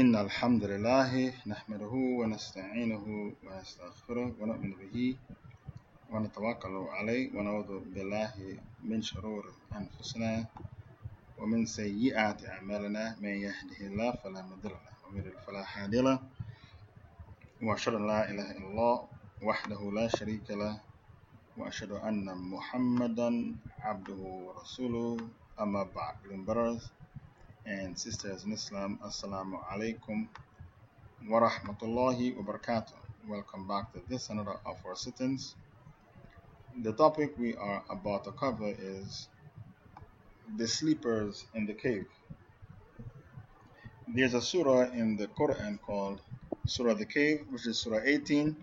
إن الحمد لله نحمده ونستعينه ونستغفره ونؤمن به ونتوكل عليه ونعوذ بالله من شرور أنفسنا ومن سيئات أعمالنا. من يهده الله فلا مضل له ومن يضلل فلا هادي له. وأشهد أن لا إله إلا الله وحده لا شريك له وأشهد أن محمدا عبده ورسوله. أما بعد brothers. And sisters in Islam Assalamu alaikum wa rahmatullahi wa barakatuh. Welcome back to this another of our sittings. The topic we are about to cover is the sleepers in the cave. There's a surah in the Quran called Surah the Cave which is Surah 18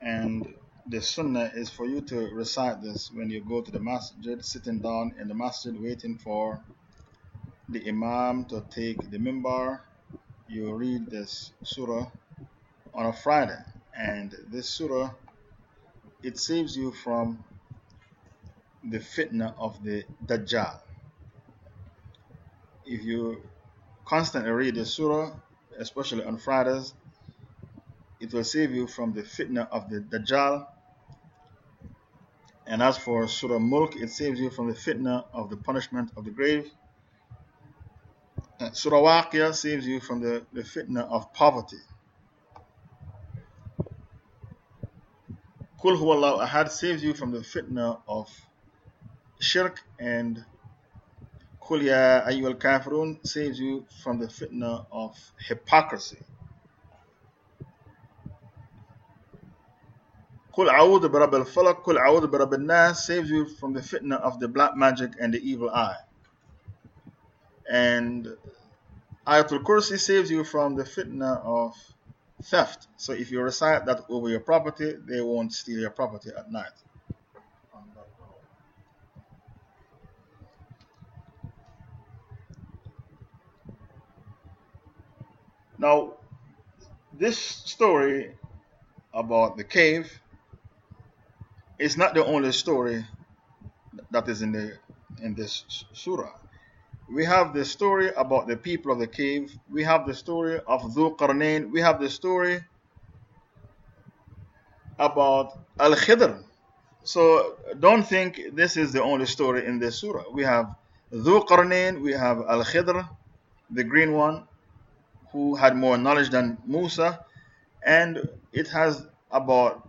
and the sunnah is for you to recite this when you go to the masjid, sitting down in the masjid waiting for the imam to take the mimbar. You read this surah on a Friday, and this surah it saves you from the fitna of the Dajjal. If you constantly read the surah, especially on Fridays, it will save you from the fitna of the Dajjal. And as for Surah Mulk, it saves you from the fitna of the punishment of the grave. Uh, Surah saves you from the, the fitna of poverty. Kul Huwallahu Ahad saves you from the fitna of shirk and Kul Ya Ayyul Kafirun saves you from the fitna of hypocrisy. Kul A'udhu Barab al Falak, Kul A'udhu Barab al Nas saves you from the fitna of the black magic and the evil eye. And Ayatul Kursi saves you from the fitna of theft. So if you recite that over your property, they won't steal your property at night. Now, this story about the cave is not the only story that is in, the, in this surah. We have the story about the people of the cave. We have the story of Dhul Qarnayn. We have the story about Al Khidr. So don't think this is the only story in this surah. We have Dhul Qarnayn, we have Al Khidr, the green one, who had more knowledge than Musa, and it has about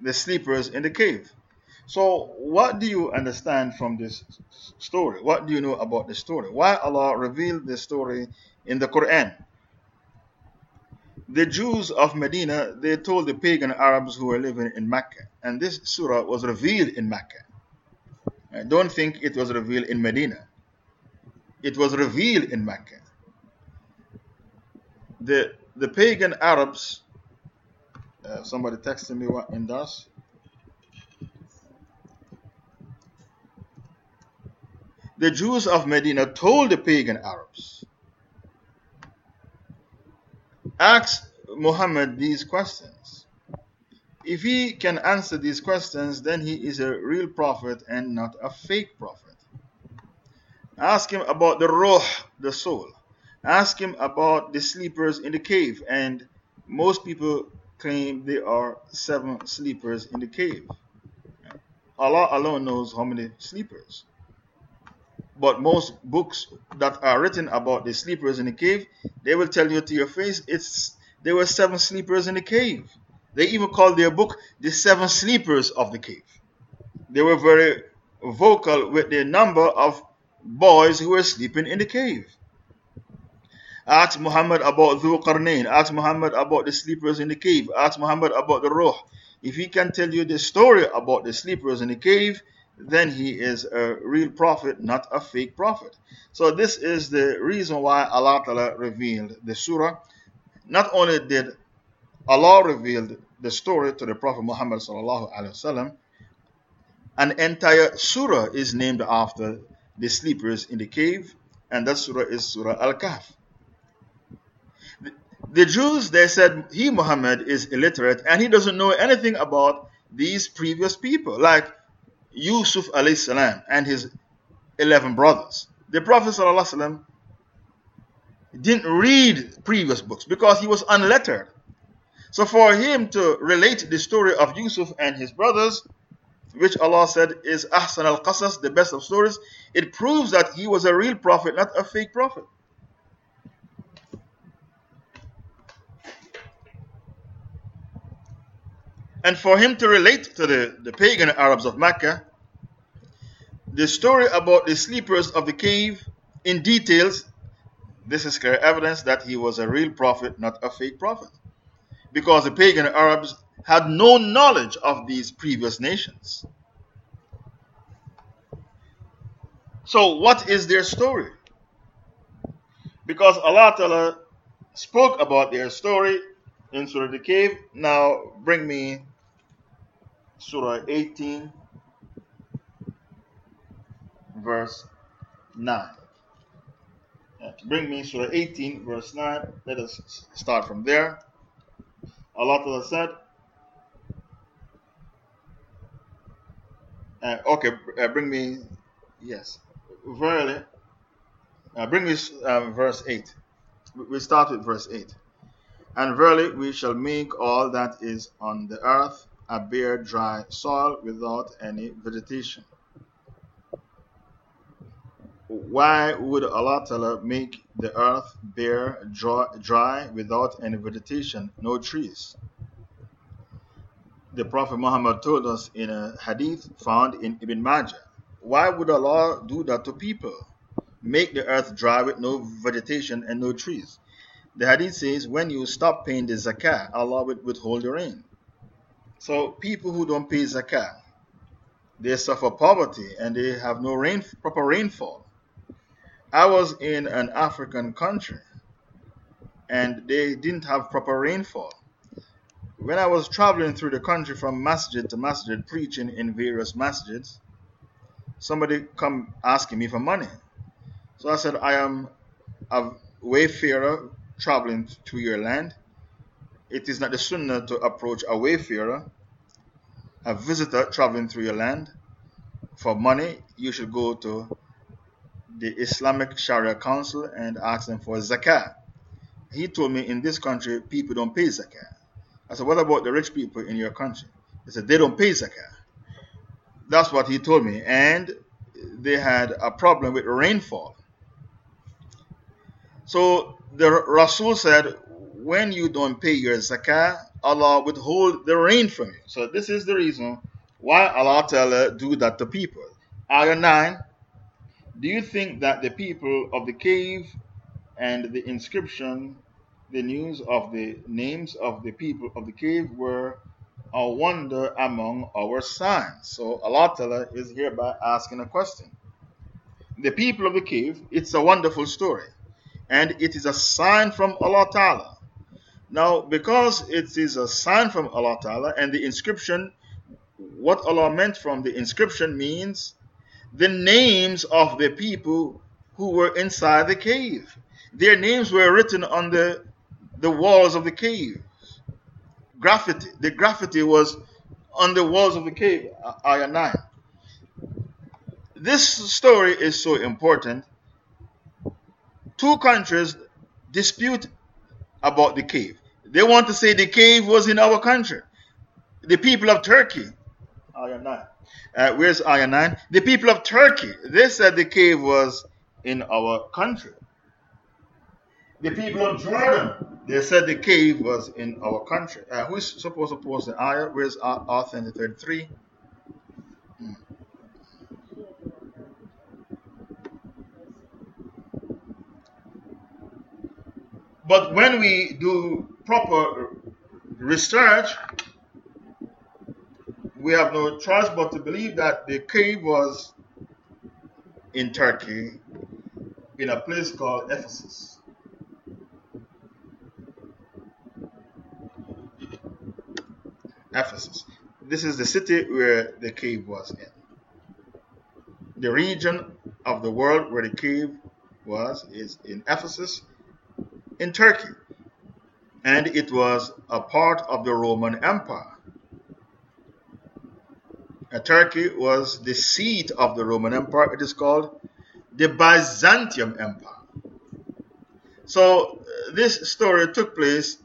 the sleepers in the cave. So, what do you understand from this story? What do you know about the story? Why Allah revealed the story in the Quran? The Jews of Medina, they told the pagan Arabs who were living in Mecca, and this surah was revealed in Mecca. I don't think it was revealed in Medina. It was revealed in Mecca. The, the pagan Arabs, uh, somebody texted me what in das. The Jews of Medina told the pagan Arabs, Ask Muhammad these questions. If he can answer these questions, then he is a real prophet and not a fake prophet. Ask him about the Ruh, the soul. Ask him about the sleepers in the cave. And most people claim there are seven sleepers in the cave. Allah alone knows how many sleepers. But most books that are written about the sleepers in the cave, they will tell you to your face it's there were seven sleepers in the cave. They even called their book the seven sleepers of the cave. They were very vocal with the number of boys who were sleeping in the cave. Ask Muhammad about Dhul Qarnayn. Ask Muhammad about the sleepers in the cave. Ask Muhammad about the Ruh. If he can tell you the story about the sleepers in the cave, then he is a real prophet, not a fake prophet. So this is the reason why Allah Ta'ala revealed the surah. Not only did Allah reveal the story to the Prophet Muhammad sallallahu an entire surah is named after the sleepers in the cave, and that surah is Surah Al-Kahf. The Jews, they said, he, Muhammad, is illiterate and he doesn't know anything about these previous people. Like, Yusuf salam and his 11 brothers. The Prophet ﷺ didn't read previous books because he was unlettered. So for him to relate the story of Yusuf and his brothers, which Allah said is Ahsan al Qasas, the best of stories, it proves that he was a real prophet, not a fake prophet. And for him to relate to the, the pagan Arabs of Mecca, the story about the sleepers of the cave in details, this is clear evidence that he was a real prophet, not a fake prophet. Because the pagan Arabs had no knowledge of these previous nations. So, what is their story? Because Allah Ta'ala spoke about their story in Surah the Cave. Now, bring me Surah 18, verse 9. bring me Surah 18, verse 9. Let us start from there. Allah said, uh, okay, uh, bring me, yes, verily, uh, bring me um, verse 8. We start with verse 8. And verily we shall make all that is on the earth a bare dry soil without any vegetation. Why would Allah Ta'ala make the earth bare, dry, without any vegetation, no trees? The Prophet Muhammad told us in a hadith found in Ibn Majah. Why would Allah do that to people? Make the earth dry with no vegetation and no trees. The hadith says, when you stop paying the zakah, Allah will withhold the rain. So people who don't pay zakah, they suffer poverty and they have no rain, proper rainfall. I was in an African country and they didn't have proper rainfall. When I was traveling through the country from masjid to masjid, preaching in various masjids, somebody come asking me for money. So I said, I am a wayfarer traveling to your land it is not the sunnah to approach a wayfarer, a visitor traveling through your land. For money, you should go to the Islamic Sharia Council and ask them for zakah. He told me in this country, people don't pay zakah. I said, What about the rich people in your country? He said, They don't pay zakah. That's what he told me. And they had a problem with rainfall. So the Rasul said, when you don't pay your zakah, Allah withhold the rain from you. So this is the reason why Allah Ta'ala do that to people. Ayah 9. Do you think that the people of the cave and the inscription, the news of the names of the people of the cave were a wonder among our signs? So Allah Ta'ala is hereby asking a question. The people of the cave, it's a wonderful story. And it is a sign from Allah Ta'ala now, because it is a sign from Allah Ta'ala and the inscription, what Allah meant from the inscription means the names of the people who were inside the cave. Their names were written on the, the walls of the cave. Graffiti. The graffiti was on the walls of the cave. Ayah 9. This story is so important. Two countries dispute about the cave. They want to say the cave was in our country. The people of Turkey. Ayah 9. Uh, where's Ayah 9? The people of Turkey. They said the cave was in our country. The people of Jordan. They said the cave was in our country. Uh, who is supposed to post the ayah? Where's Author 33? But when we do proper research, we have no choice but to believe that the cave was in Turkey, in a place called Ephesus. Ephesus. This is the city where the cave was in. The region of the world where the cave was is in Ephesus, in Turkey, and it was a part of the Roman Empire. Uh, Turkey was the seat of the Roman Empire. It is called the Byzantium Empire. So, this story took place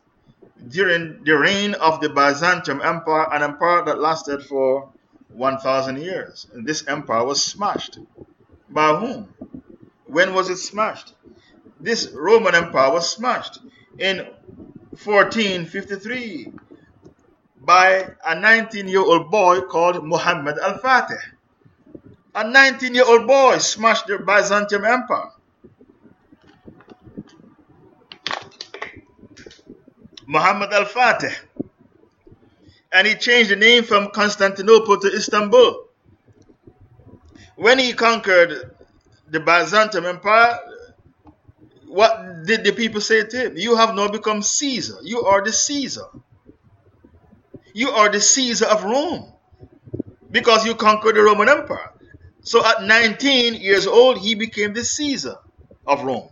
during the reign of the Byzantium Empire, an empire that lasted for 1,000 years. And this empire was smashed. By whom? When was it smashed? This Roman Empire was smashed in 1453 by a 19 year old boy called Muhammad al Fatih. A 19 year old boy smashed the Byzantium Empire. Muhammad al Fatih. And he changed the name from Constantinople to Istanbul. When he conquered the Byzantium Empire, what did the people say to him? You have now become Caesar. You are the Caesar. You are the Caesar of Rome because you conquered the Roman Empire. So at 19 years old, he became the Caesar of Rome.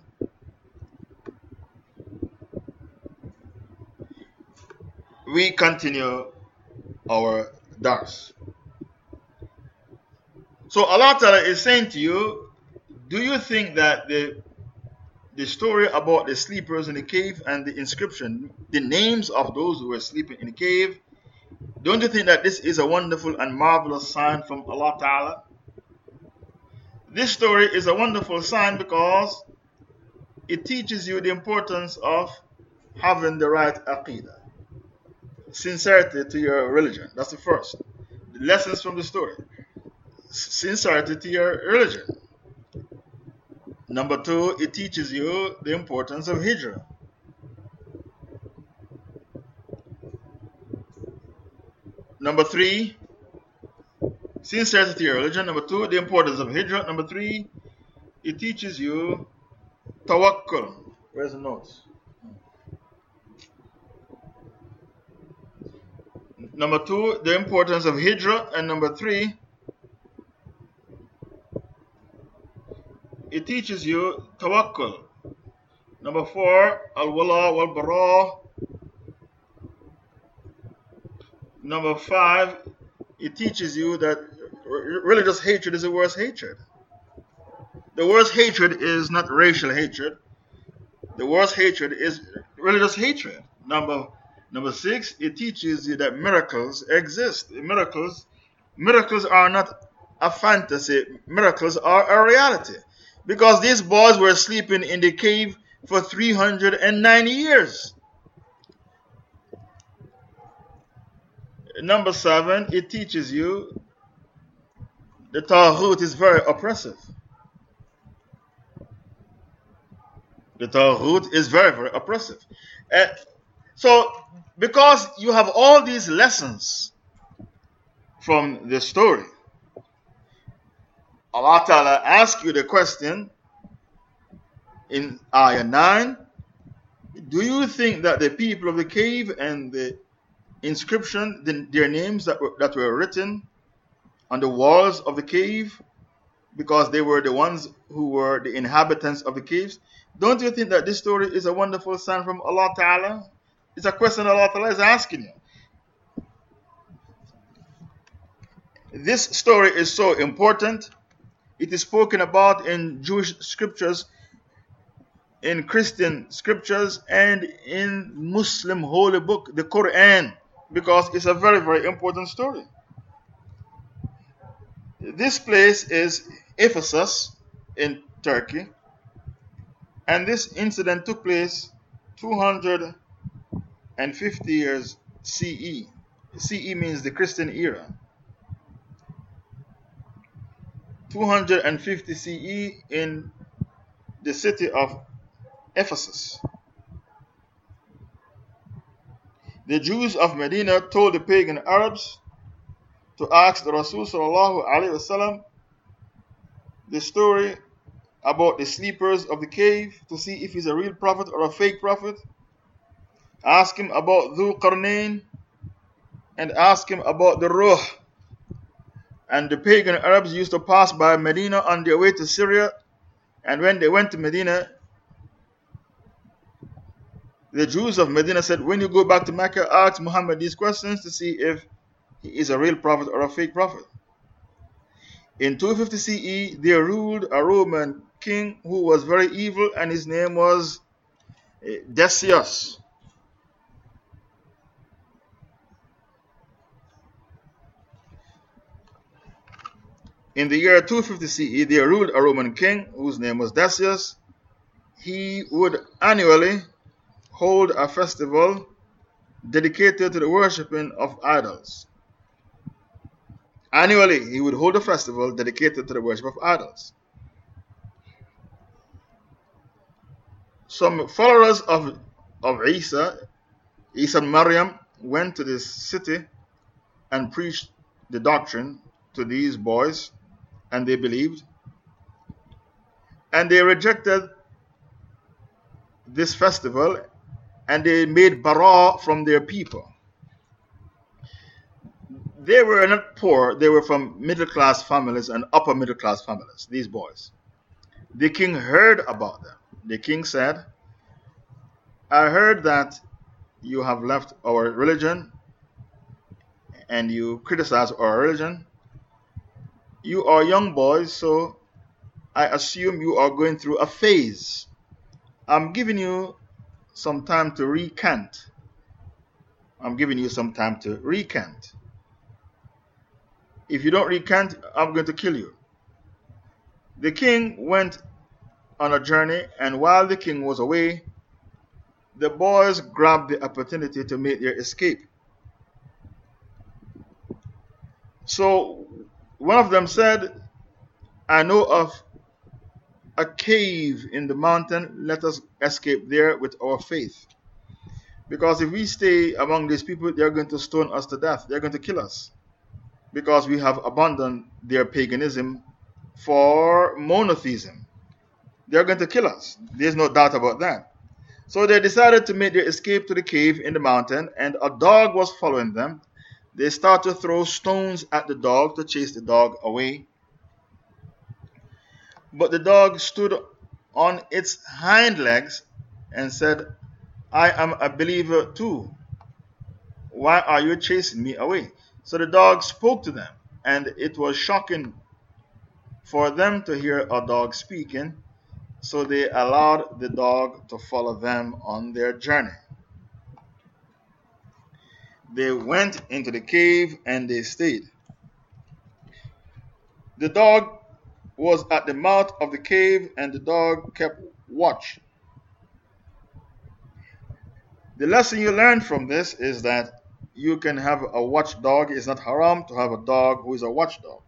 We continue our dars. So Allah Ta'ala is saying to you, do you think that the the story about the sleepers in the cave and the inscription, the names of those who were sleeping in the cave, don't you think that this is a wonderful and marvelous sign from Allah Ta'ala? This story is a wonderful sign because it teaches you the importance of having the right aqidah. Sincerity to your religion. That's the first. The lessons from the story. Sincerity to your religion. Number two, it teaches you the importance of hijrah. Number three, sincerity your religion. Number two, the importance of hijrah. Number three, it teaches you tawakkul. Where's the notes? Number two, the importance of hijrah. And number three, it teaches you tawakkul. Number four, al wala wal bara. Number five, it teaches you that religious hatred is the worst hatred. The worst hatred is not racial hatred. The worst hatred is religious hatred. Number number six, it teaches you that miracles exist. Miracles, miracles are not a fantasy. Miracles are a reality. Because these boys were sleeping in the cave for 390 years. Number seven, it teaches you the Taghut is very oppressive. The Taghut is very, very oppressive. So, because you have all these lessons from the story, Allah Ta'ala asks you the question in Ayah 9 Do you think that the people of the cave and the inscription, the, their names that were, that were written on the walls of the cave, because they were the ones who were the inhabitants of the caves, don't you think that this story is a wonderful sign from Allah Ta'ala? It's a question Allah Ta'ala is asking you. This story is so important it is spoken about in Jewish scriptures, in Christian scriptures, and in Muslim holy book, the Quran, because it's a very, very important story. This place is Ephesus in Turkey, and this incident took place 250 years CE. CE means the Christian era. 250 CE in the city of Ephesus. The Jews of Medina told the pagan Arabs to ask the Rasul wasallam the story about the sleepers of the cave to see if he's a real prophet or a fake prophet. Ask him about Dhul Qarnayn and ask him about the Ruh and the pagan Arabs used to pass by Medina on their way to Syria. And when they went to Medina, the Jews of Medina said, When you go back to Mecca, ask Muhammad these questions to see if he is a real prophet or a fake prophet. In 250 CE, they ruled a Roman king who was very evil, and his name was eh, Decius. In the year 250 CE, there ruled a Roman king whose name was Decius. He would annually hold a festival dedicated to the worshipping of idols. Annually, he would hold a festival dedicated to the worship of idols. Some followers of, of Isa, Isa and Maryam, went to this city and preached the doctrine to these boys, and they believed. And they rejected this festival and they made bara from their people. They were not poor, they were from middle class families and upper middle class families, these boys. The king heard about them. The king said, I heard that you have left our religion and you criticize our religion. You are young boys, so I assume you are going through a phase. I'm giving you some time to recant. I'm giving you some time to recant. If you don't recant, I'm going to kill you. The king went on a journey, and while the king was away, the boys grabbed the opportunity to make their escape. So one of them said, I know of a cave in the mountain, let us escape there with our faith. Because if we stay among these people, they're going to stone us to death. They're going to kill us. Because we have abandoned their paganism for monotheism. They're going to kill us. There's no doubt about that. So they decided to make their escape to the cave in the mountain, and a dog was following them. They started to throw stones at the dog to chase the dog away. But the dog stood on its hind legs and said, I am a believer too. Why are you chasing me away? So the dog spoke to them, and it was shocking for them to hear a dog speaking, so they allowed the dog to follow them on their journey. They went into the cave and they stayed. The dog was at the mouth of the cave, and the dog kept watch. The lesson you learn from this is that you can have a watchdog. It's not haram to have a dog who is a watchdog.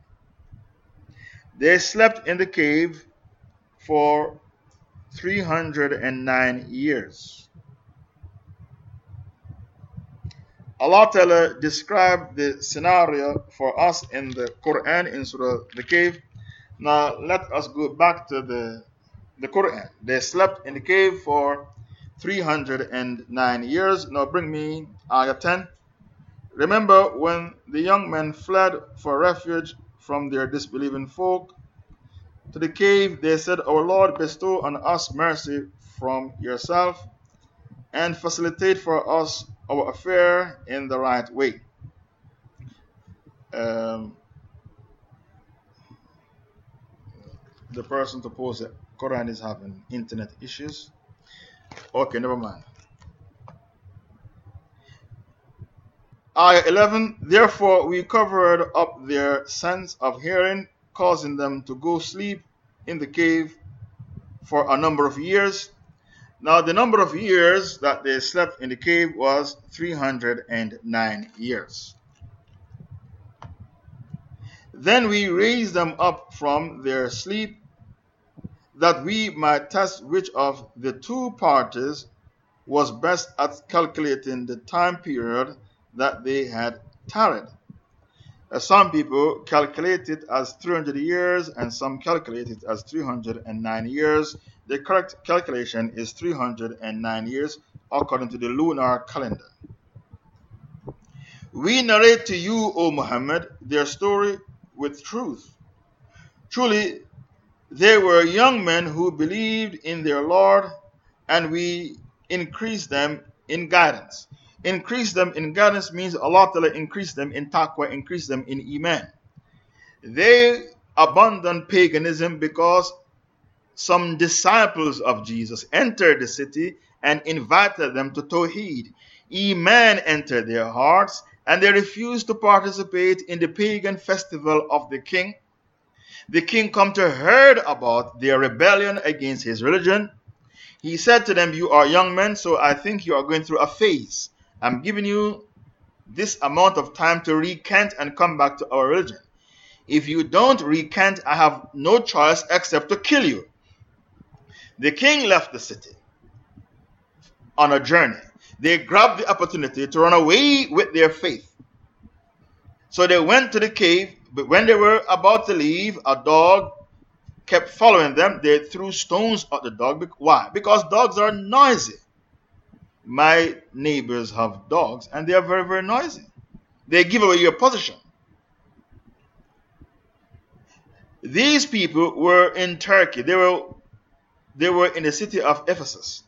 They slept in the cave for 309 years. Allah Ta'ala described the scenario for us in the Quran in Surah The Cave now let us go back to the, the Quran. They slept in the cave for 309 years. Now bring me ayah 10. Remember when the young men fled for refuge from their disbelieving folk to the cave, they said, Our Lord, bestow on us mercy from yourself and facilitate for us our affair in the right way. Um, the person to post the Quran is having internet issues. Okay, never mind. Ayah 11 Therefore, we covered up their sense of hearing, causing them to go sleep in the cave for a number of years. Now, the number of years that they slept in the cave was 309 years. Then we raised them up from their sleep that we might test which of the two parties was best at calculating the time period that they had tarried. Uh, some people calculate it as 300 years and some calculate it as 309 years. The correct calculation is 309 years according to the lunar calendar. We narrate to you, O Muhammad, their story with truth. Truly, they were young men who believed in their Lord, and we increased them in guidance. Increase them in guidance means Allah Ta'ala increase them in taqwa, increase them in iman. They abandoned paganism because some disciples of Jesus entered the city and invited them to Tawheed. Iman entered their hearts and they refused to participate in the pagan festival of the king. The king come to heard about their rebellion against his religion. He said to them, You are young men, so I think you are going through a phase. I'm giving you this amount of time to recant and come back to our religion. If you don't recant, I have no choice except to kill you. The king left the city on a journey. They grabbed the opportunity to run away with their faith. So they went to the cave, but when they were about to leave, a dog kept following them. They threw stones at the dog. Why? Because dogs are noisy. My neighbors have dogs and they are very, very noisy. They give away your position. These people were in Turkey. They were, they were in the city of Ephesus.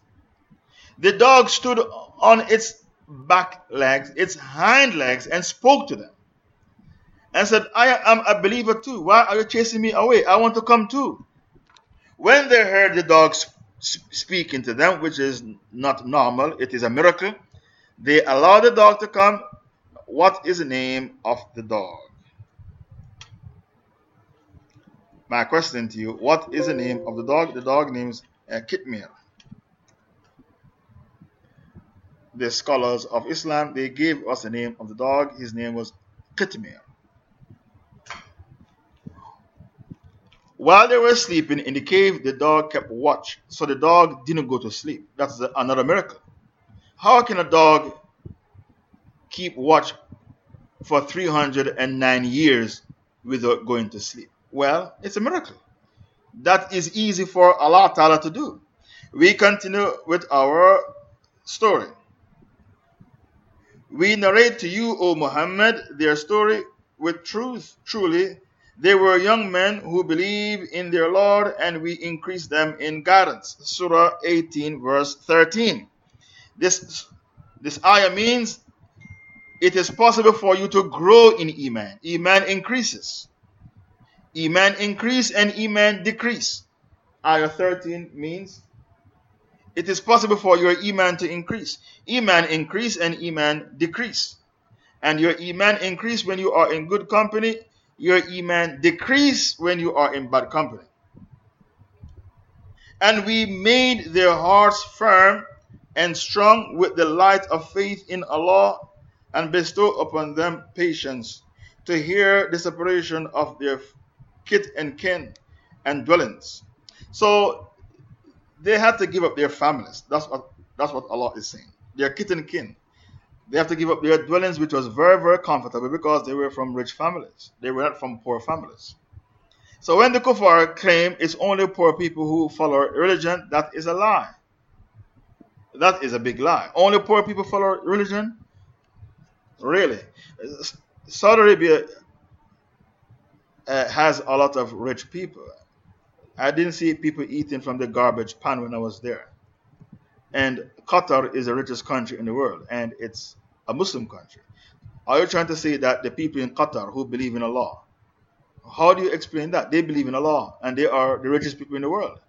The dog stood on its back legs, its hind legs, and spoke to them and said, I am a believer too. Why are you chasing me away? I want to come too. When they heard the dog speaking to them, which is not normal, it is a miracle, they allowed the dog to come. What is the name of the dog? My question to you What is the name of the dog? The dog names uh, Kitmir. The scholars of Islam they gave us the name of the dog. His name was Kitmir. While they were sleeping in the cave, the dog kept watch. So the dog didn't go to sleep. That's another miracle. How can a dog keep watch for 309 years without going to sleep? Well, it's a miracle. That is easy for Allah Ta'ala to do. We continue with our story. We narrate to you, O Muhammad, their story with truth. Truly, they were young men who believe in their Lord, and we increase them in guidance. Surah 18, verse 13. This, this ayah means it is possible for you to grow in Iman. Iman increases. Iman increase and Iman decrease. Ayah 13 means it is possible for your Iman to increase. Iman increase and Iman decrease. And your Iman increase when you are in good company your iman decrease when you are in bad company. And we made their hearts firm and strong with the light of faith in Allah and bestow upon them patience to hear the separation of their kith and kin and dwellings. So they had to give up their families. That's what, that's what Allah is saying. Their kith and kin. They have to give up their dwellings, which was very, very comfortable because they were from rich families. They were not from poor families. So when the kuffar claim it's only poor people who follow religion, that is a lie. That is a big lie. Only poor people follow religion? Really? Saudi Arabia uh, has a lot of rich people. I didn't see people eating from the garbage pan when I was there. And Qatar is the richest country in the world, and it's a Muslim country. Are you trying to say that the people in Qatar who believe in Allah, how do you explain that? They believe in Allah, and they are the richest people in the world.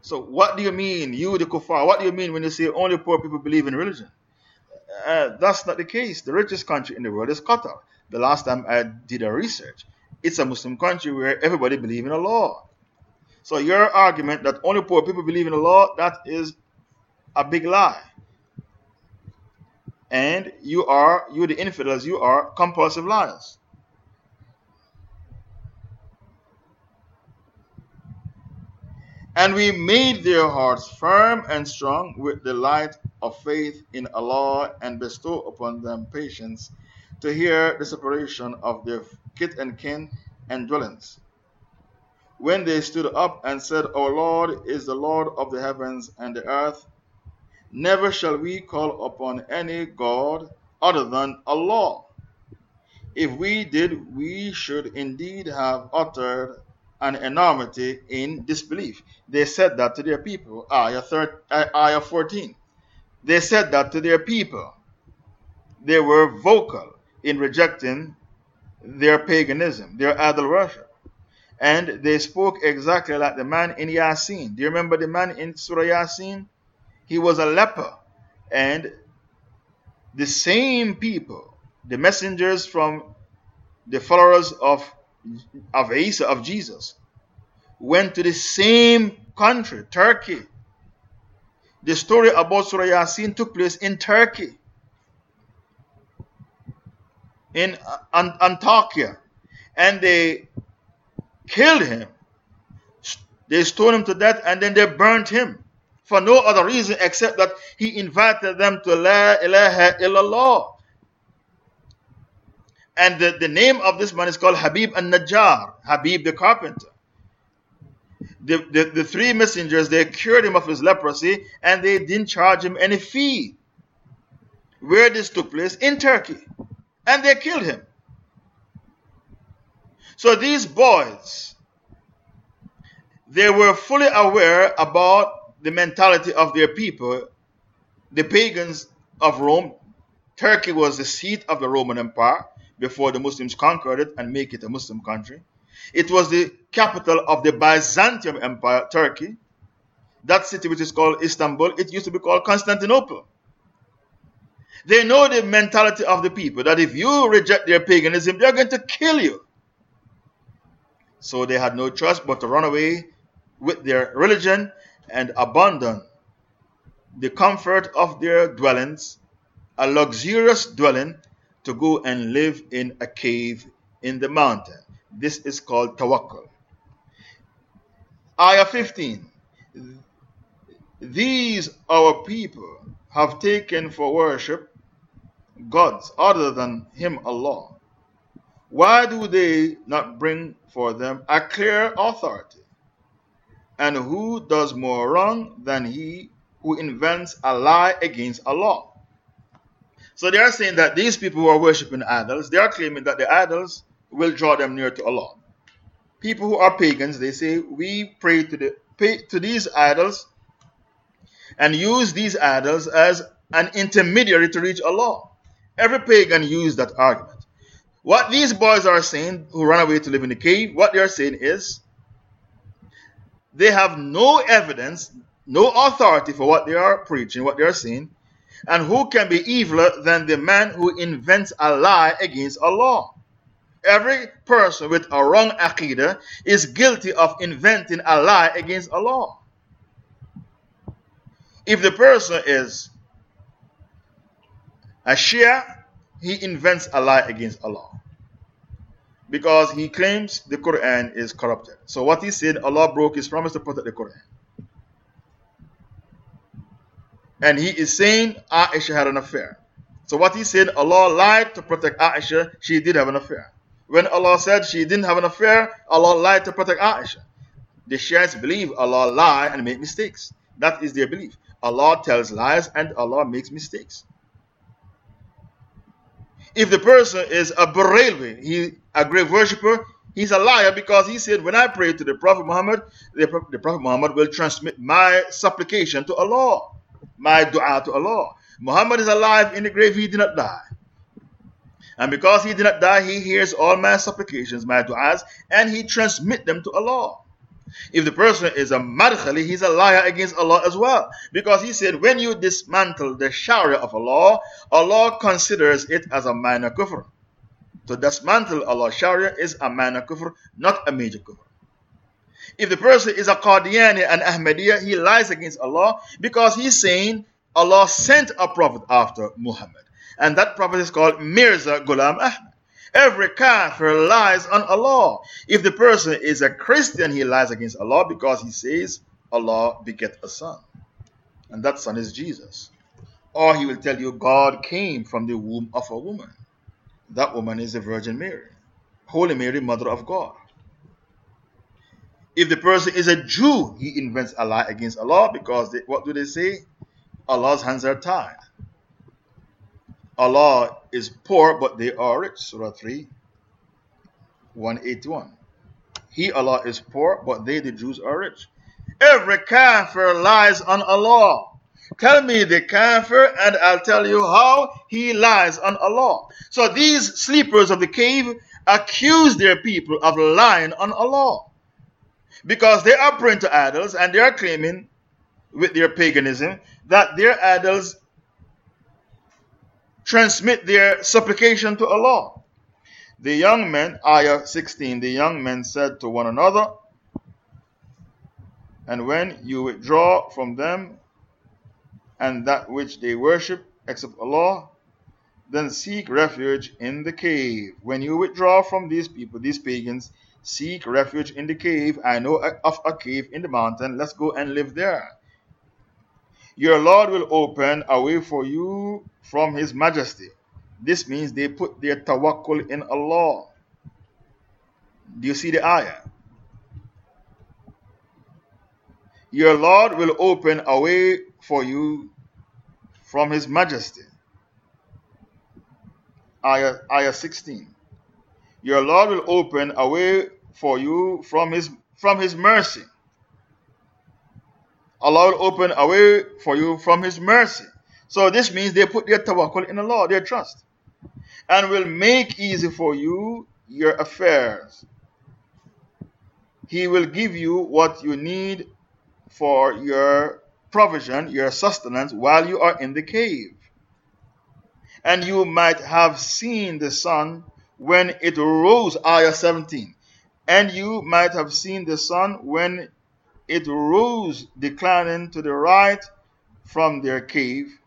So, what do you mean, you the kuffar? What do you mean when you say only poor people believe in religion? Uh, that's not the case. The richest country in the world is Qatar. The last time I did a research, it's a Muslim country where everybody believes in Allah. So your argument that only poor people believe in the law, that is a big lie. And you are, you the infidels, you are compulsive liars. And we made their hearts firm and strong with the light of faith in Allah and bestow upon them patience to hear the separation of their kith and kin and dwellings when they stood up and said, Our Lord is the Lord of the heavens and the earth, never shall we call upon any God other than Allah. If we did, we should indeed have uttered an enormity in disbelief. They said that to their people. Ayah, 13, uh, ayah 14. They said that to their people. They were vocal in rejecting their paganism, their idol worship And they spoke exactly like the man in Yasin. Do you remember the man in Surah Yasin? He was a leper. And the same people, the messengers from the followers of, of Isa, of Jesus, went to the same country, Turkey. The story about Surah Yasin took place in Turkey, in Antakya, and they killed him. They stoned him to death and then they burned him for no other reason except that he invited them to La ilaha illallah. And the, the name of this man is called Habib al Najjar, Habib the carpenter. The, the, the three messengers, they cured him of his leprosy and they didn't charge him any fee. Where this took place? In Turkey. And they killed him. So these boys, they were fully aware about the mentality of their people, the pagans of Rome. Turkey was the seat of the Roman Empire before the Muslims conquered it and make it a Muslim country. It was the capital of the Byzantium Empire, Turkey. That city, which is called Istanbul, it used to be called Constantinople. They know the mentality of the people that if you reject their paganism, they're going to kill you. So they had no choice but to run away with their religion and abandon the comfort of their dwellings, a luxurious dwelling, to go and live in a cave in the mountain. This is called tawakkul. Ayah 15. These our people have taken for worship gods other than Him, Allah why do they not bring for them a clear authority? And who does more wrong than he who invents a lie against Allah? So they are saying that these people who are worshipping idols, they are claiming that the idols will draw them near to Allah. People who are pagans, they say, we pray to, the, to these idols and use these idols as an intermediary to reach Allah. Every pagan used that argument. What these boys are saying, who run away to live in the cave, what they are saying is they have no evidence, no authority for what they are preaching, what they are saying. And who can be eviler than the man who invents a lie against Allah? Every person with a wrong aqidah is guilty of inventing a lie against Allah. If the person is a Shia, he invents a lie against Allah. Because he claims the Quran is corrupted. So what he said, Allah broke his promise to protect the Quran. And he is saying Aisha had an affair. So what he said, Allah lied to protect Aisha, she did have an affair. When Allah said she didn't have an affair, Allah lied to protect Aisha. The Shiites believe Allah lie and make mistakes. That is their belief. Allah tells lies and Allah makes mistakes. If the person is a Barelwi, he a grave worshipper, he's a liar because he said, When I pray to the Prophet Muhammad, the, the Prophet Muhammad will transmit my supplication to Allah, my dua to Allah. Muhammad is alive in the grave, he did not die. And because he did not die, he hears all my supplications, my du'as, and he transmit them to Allah. If the person is a madkhali, he's a liar against Allah as well. Because he said, when you dismantle the Sharia of Allah, Allah considers it as a minor kufr. To dismantle Allah's Sharia is a minor kufr, not a major kufr. If the person is a Qadiani and Ahmadiyya, he lies against Allah because he's saying Allah sent a prophet after Muhammad. And that prophet is called Mirza Ghulam Ahmad. Every kafir lies on Allah. If the person is a Christian, he lies against Allah because he says Allah beget a son. And that son is Jesus. Or he will tell you God came from the womb of a woman. That woman is the Virgin Mary. Holy Mary, Mother of God. If the person is a Jew, he invents a lie against Allah because they, what do they say? Allah's hands are tied. Allah is poor, but they are rich. Surah 3, 181. He, Allah, is poor, but they, the Jews, are rich. Every kafir lies on Allah. Tell me the kafir, and I'll tell you how he lies on Allah. So these sleepers of the cave accuse their people of lying on Allah. Because they are praying to idols and they are claiming with their paganism that their idols transmit their supplication to Allah. The young men, ayah 16, the young men said to one another, And when you withdraw from them and that which they worship except Allah, then seek refuge in the cave. When you withdraw from these people, these pagans, seek refuge in the cave. I know of a cave in the mountain. Let's go and live there. Your Lord will open a way for you from His majesty. This means they put their tawakkul in Allah. Do you see the ayah? Your Lord will open a way for you from His majesty ayah, ayah 16. Your Lord will open a way for you from His, from his mercy. Allah will open a way for you from His mercy. So this means they put their tawakkul in Allah, their trust, and will make easy for you your affairs. He will give you what you need for your provision, your sustenance, while you are in the cave and you might have seen the sun when it rose. Ayah 17. And you might have seen the sun when it rose, declining to the right from their cave,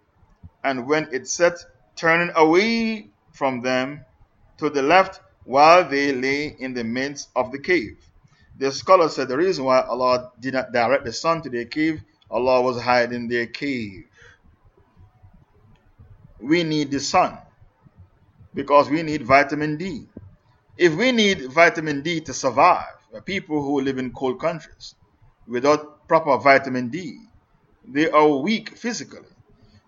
and when it set, turning away from them to the left while they lay in the midst of the cave. The scholar said the reason why Allah did not direct the sun to their cave, Allah was hiding their cave we need the sun because we need vitamin D. If we need vitamin D to survive, people who live in cold countries without proper vitamin D, they are weak physically.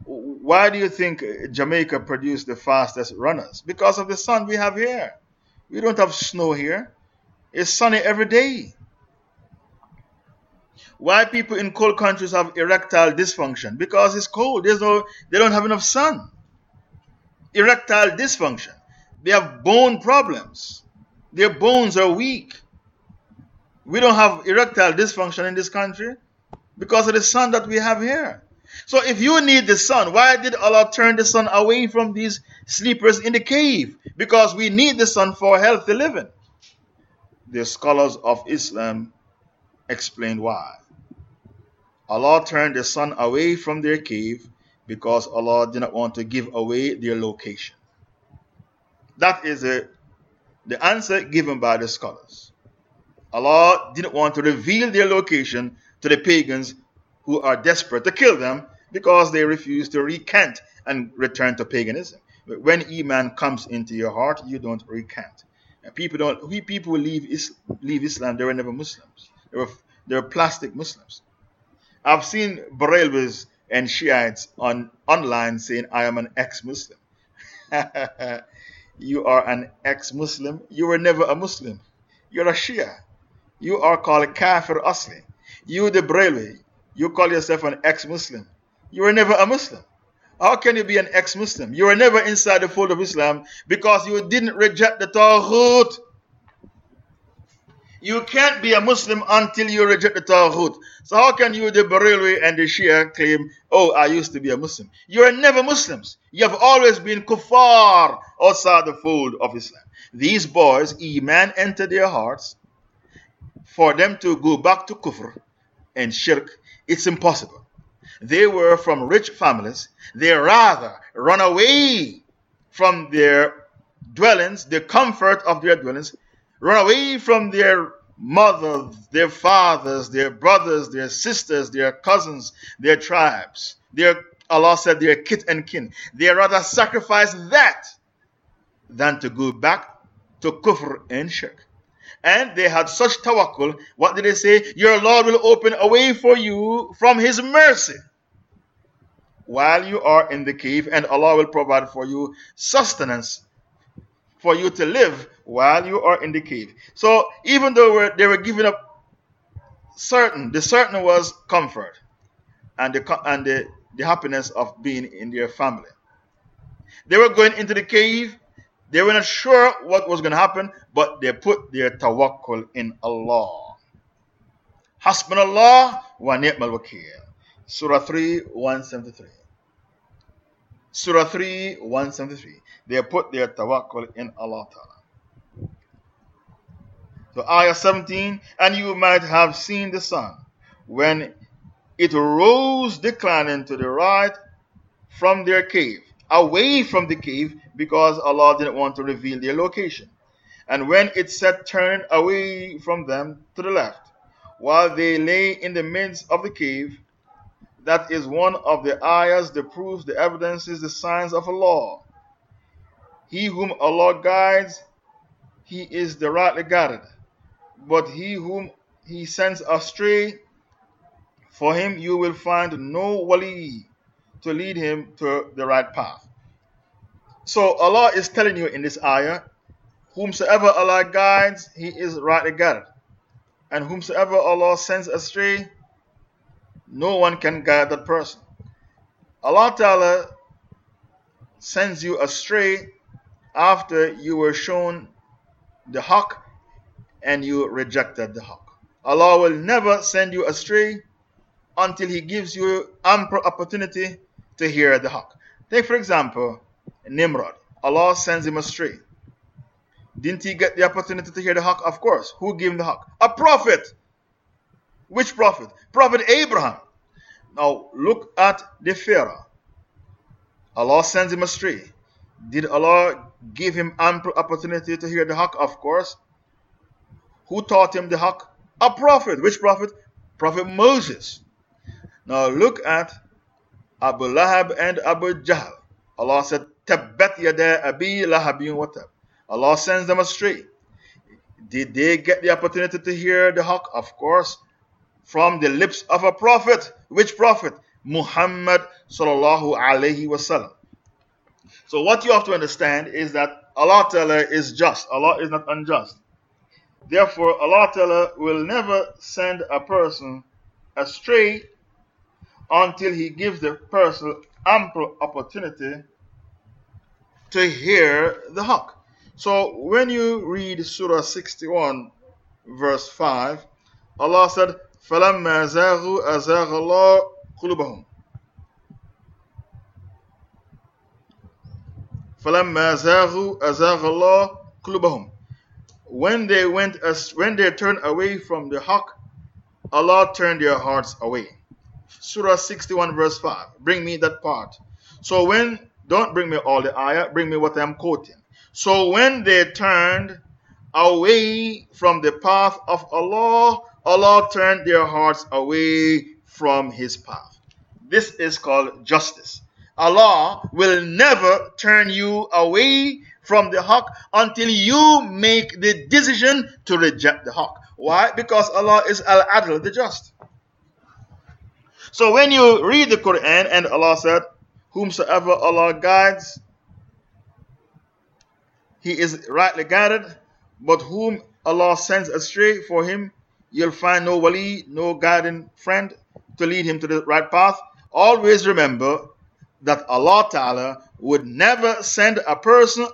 Why do you think uh, Jamaica produced the fastest runners? Because of the sun we have here. We don't have snow here. It's sunny every day. Why people in cold countries have erectile dysfunction? Because it's cold. There's no, they don't have enough sun erectile dysfunction. They have bone problems. Their bones are weak. We don't have erectile dysfunction in this country because of the sun that we have here. So if you need the sun, why did Allah turn the sun away from these sleepers in the cave? Because we need the sun for healthy living. The scholars of Islam explain why. Allah turned the sun away from their cave because Allah did not want to give away their location. That is a, the answer given by the scholars. Allah didn't want to reveal their location to the pagans who are desperate to kill them because they refuse to recant and return to paganism. But when Iman comes into your heart, you don't recant. And people don't. We people leave, leave Islam, they were never Muslims. They were, they were plastic Muslims. I've seen Barelwis and Shiites on online saying, I am an ex Muslim. you are an ex Muslim. You were never a Muslim. You're a Shia. You are called Kafir Asli. You, the Barelwi, you call yourself an ex Muslim. You were never a Muslim. How can you be an ex Muslim? You were never inside the fold of Islam because you didn't reject the Taghut. You can't be a Muslim until you reject the Taghut. So how can you, the Barelwi and the Shia, claim, oh, I used to be a Muslim? You are never Muslims. You have always been kuffar outside the fold of Islam. These boys, Iman entered their hearts. For them to go back to kufr and shirk, it's impossible. They were from rich families. They rather run away from their dwellings, the comfort of their dwellings, run away from their mothers, their fathers, their brothers, their sisters, their cousins, their tribes. Their, Allah said, their kit and kin. They rather sacrifice that than to go back to kufr and shirk. And they had such tawakkul. What did they say? Your Lord will open a way for you from His mercy while you are in the cave, and Allah will provide for you sustenance for you to live while you are in the cave. So even though they were giving up certain, the certain was comfort and the, and the, the happiness of being in their family. They were going into the cave. They were not sure what was going to happen, but they put their tawakkul in Allah. Hasbunallah wa ni'mal wakil. Surah 3, 173. Surah 3, 173. They put their tawakkul in Allah Ta'ala. So, Ayah 17, and you might have seen the sun when it rose declining to the right from their cave, away from the cave, because Allah didn't want to reveal their location. And when it set turning away from them to the left, while they lay in the midst of the cave, that is one of the ayahs, the proofs, the evidences, the signs of Allah. He whom Allah guides, he is the rightly guided. But he whom he sends astray, for him you will find no wali to lead him to the right path. So Allah is telling you in this ayah, whomsoever Allah guides, he is rightly guided. And whomsoever Allah sends astray, no one can guide that person. Allah Ta'ala sends you astray after you were shown the haqq and you rejected the haqq. Allah will never send you astray until He gives you ample opportunity to hear the haqq. Take, for example, Nimrod. Allah sends him astray. Didn't he get the opportunity to hear the haqq? Of course. Who gave him the haqq? A prophet. Which prophet? Prophet Abraham. Now look at the Pharaoh. Allah sends him astray. Did Allah give him ample opportunity to hear the haqq? Of course. Who taught him the haqq? A prophet. Which prophet? Prophet Moses. Now look at Abu Lahab and Abu Jahl. Allah said, Tabbat yada abi lahabin watab. Allah sends them astray. Did they get the opportunity to hear the haqq? Of course from the lips of a prophet. Which prophet? Muhammad sallallahu alayhi wasallam. So what you have to understand is that Allah Ta'ala is just. Allah is not unjust. Therefore, Allah Ta'ala will never send a person astray until He gives the person ample opportunity to hear the haqq. So when you read Surah 61, verse 5, Allah said, فلما زاغوا أزاغ الله قلوبهم فلما زاغوا أزاغ الله قلوبهم when they went as when they turned away from the haqq Allah turned their hearts away Surah 61 verse 5 bring me that part so when don't bring me all the ayah bring me what I'm quoting so when they turned away from the path of Allah Allah turned their hearts away from His path. This is called justice. Allah will never turn you away from the haqq until you make the decision to reject the haqq. Why? Because Allah is Al Adl, the just. So when you read the Quran and Allah said, Whomsoever Allah guides, he is rightly guided, but whom Allah sends astray for him, you'll find no wali, no guiding friend to lead him to the right path. Always remember that Allah Ta'ala would never send a person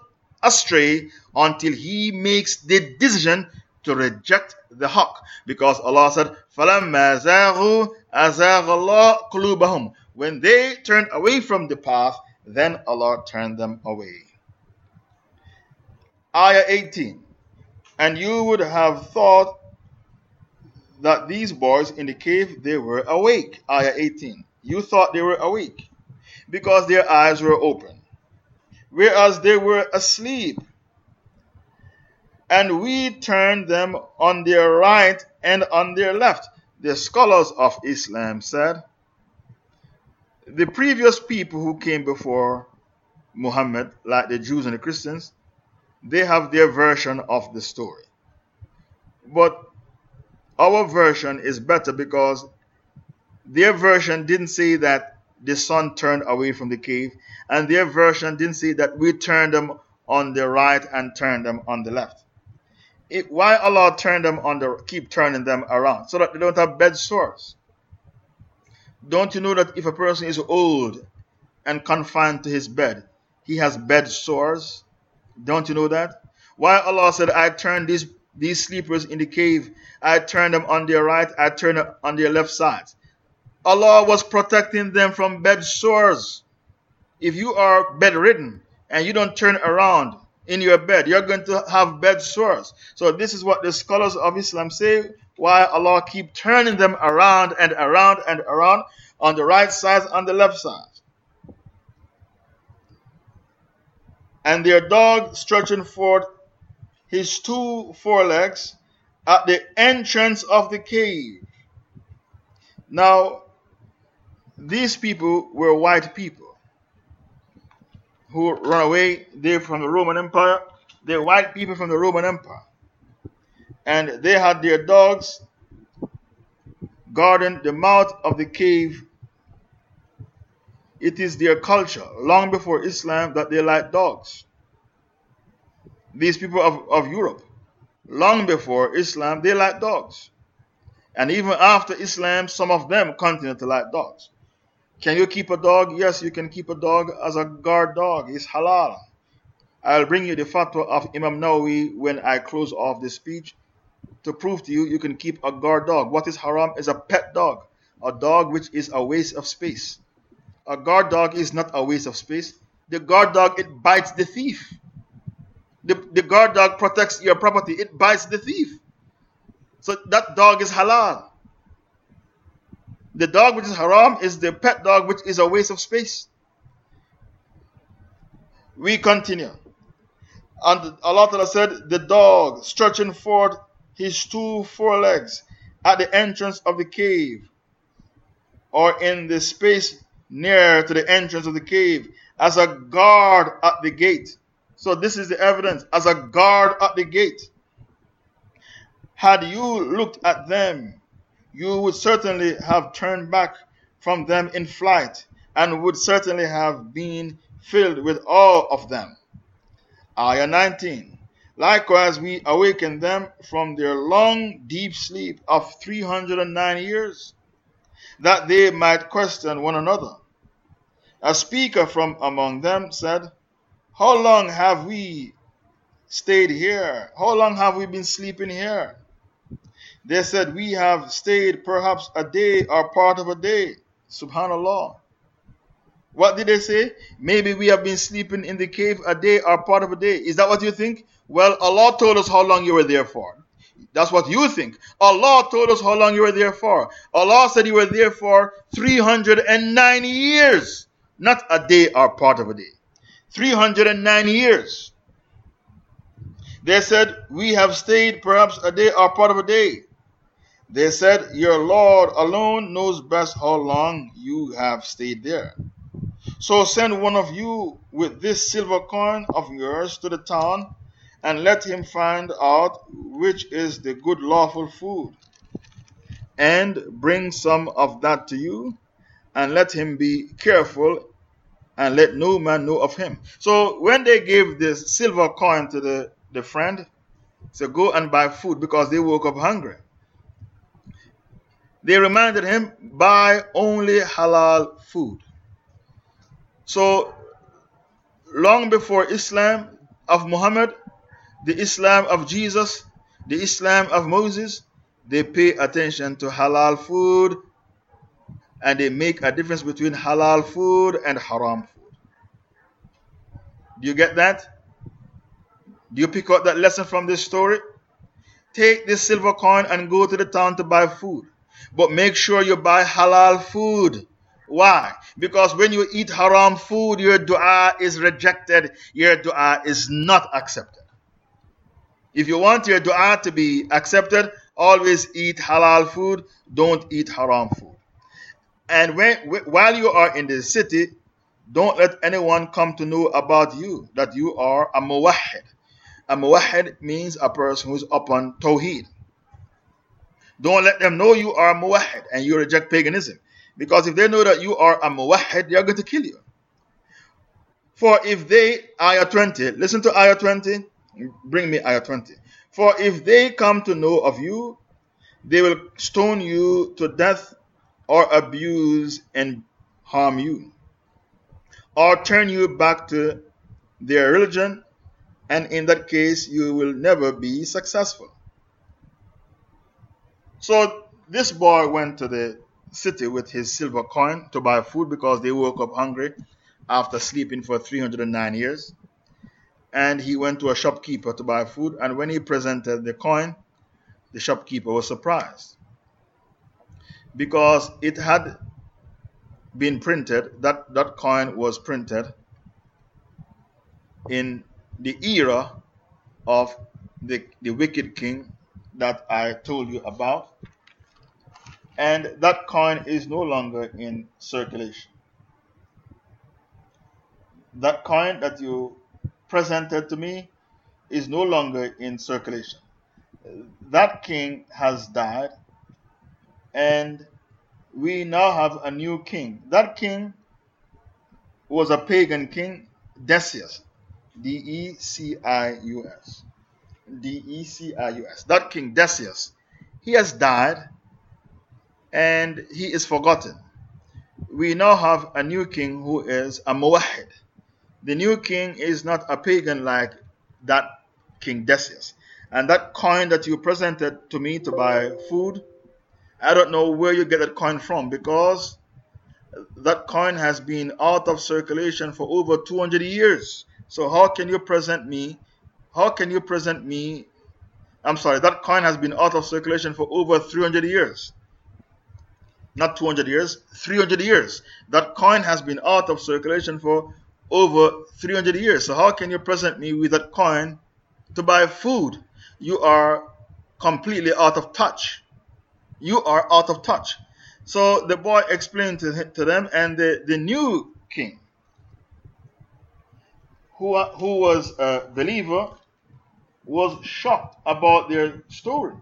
astray until he makes the decision to reject the haqq. Because Allah said, فَلَمَّا زَاغُوا أَزَاغَ اللَّهُ قُلُوبَهُمْ When they turned away from the path, then Allah turned them away. Ayah 18 And you would have thought that these boys in the cave they were awake. Ayah 18. You thought they were awake because their eyes were open, whereas they were asleep. and we turned them on their right and on their left. The scholars of Islam said the previous people who came before Muhammad, like the Jews and the Christians, they have their version of the story. But our version is better because their version didn't say that the sun turned away from the cave, and their version didn't say that we turned them on the right and turned them on the left. It, why Allah turned them on the keep turning them around so that they don't have bed sores? Don't you know that if a person is old and confined to his bed, he has bed sores? Don't you know that? Why Allah said, I turned these these sleepers in the cave. I turned them on their right, I turned them on their left side. Allah was protecting them from bed sores. If you are bedridden and you don't turn around in your bed, you're going to have bed sores. So this is what the scholars of Islam say why Allah keep turning them around and around and around on the right side, on the left side. And their dog stretching forth his two forelegs at the entrance of the cave. Now, these people were white people who run away. They're from the Roman Empire. They're white people from the Roman Empire. And they had their dogs guarding the mouth of the cave. It is their culture, long before Islam, that they like dogs. These people of, of Europe, long before Islam, they like dogs. And even after Islam, some of them continue to like dogs. Can you keep a dog? Yes, you can keep a dog as a guard dog. It's halal. I'll bring you the fatwa of Imam Nawawi when I close off this speech to prove to you you can keep a guard dog. What is haram is a pet dog, a dog which is a waste of space. A guard dog is not a waste of space. The guard dog, it bites the thief. The, the guard dog protects your property, it bites the thief. So that dog is halal. The dog which is haram is the pet dog which is a waste of space. We continue. And Allah Ta'ala said, The dog stretching forth his two forelegs at the entrance of the cave or in the space near to the entrance of the cave as a guard at the gate. So, this is the evidence as a guard at the gate. Had you looked at them you would certainly have turned back from them in flight and would certainly have been filled with all of them. Ayah 19. Likewise, we awakened them from their long, deep sleep of 309 years, that they might question one another. A speaker from among them said, How long have we stayed here? How long have we been sleeping here? They said, We have stayed perhaps a day or part of a day. Subhanallah. What did they say? Maybe we have been sleeping in the cave a day or part of a day. Is that what you think? Well, Allah told us how long you were there for. That's what you think. Allah told us how long you were there for. Allah said you were there for 309 years, not a day or part of a day. 309 years. They said, We have stayed perhaps a day or part of a day. They said, Your Lord alone knows best how long you have stayed there. So send one of you with this silver coin of yours to the town and let him find out which is the good lawful food. And bring some of that to you and let him be careful and let no man know of him. So when they gave this silver coin to the, the friend, said, Go and buy food because they woke up hungry. They reminded him, buy only halal food. So, long before Islam of Muhammad, the Islam of Jesus, the Islam of Moses, they pay attention to halal food and they make a difference between halal food and haram food. Do you get that? Do you pick up that lesson from this story? Take this silver coin and go to the town to buy food. But make sure you buy halal food. Why? Because when you eat haram food, your dua is rejected, your dua is not accepted. If you want your dua to be accepted, always eat halal food, don't eat haram food. And when, while you are in the city, don't let anyone come to know about you that you are a muwahid. A muwahid means a person who's upon tawheed. Don't let them know you are a muwahid and you reject paganism. Because if they know that you are a muwahid, they are going to kill you. For if they, ayah 20, listen to ayah 20. Bring me ayah 20. For if they come to know of you, they will stone you to death or abuse and harm you, or turn you back to their religion, and in that case, you will never be successful. So this boy went to the city with his silver coin to buy food because they woke up hungry after sleeping for 309 years. And he went to a shopkeeper to buy food. And when he presented the coin, the shopkeeper was surprised because it had been printed, that, that coin was printed in the era of the, the wicked king that I told you about. And that coin is no longer in circulation. That coin that you presented to me is no longer in circulation. That king has died, and we now have a new king. That king was a pagan king, Decius. D E C I U S. D E C I U S. That king, Decius, he has died and he is forgotten. We now have a new king who is a Muwahid. The new king is not a pagan like that King Decius. And that coin that you presented to me to buy food, I don't know where you get that coin from because that coin has been out of circulation for over 200 years. So how can you present me? How can you present me? I'm sorry, that coin has been out of circulation for over 300 years. Not 200 years, 300 years. That coin has been out of circulation for over 300 years. So how can you present me with that coin to buy food? You are completely out of touch you are out of touch. So the boy explained to, to them, and the, the new king, who, who was a believer, was shocked about their story.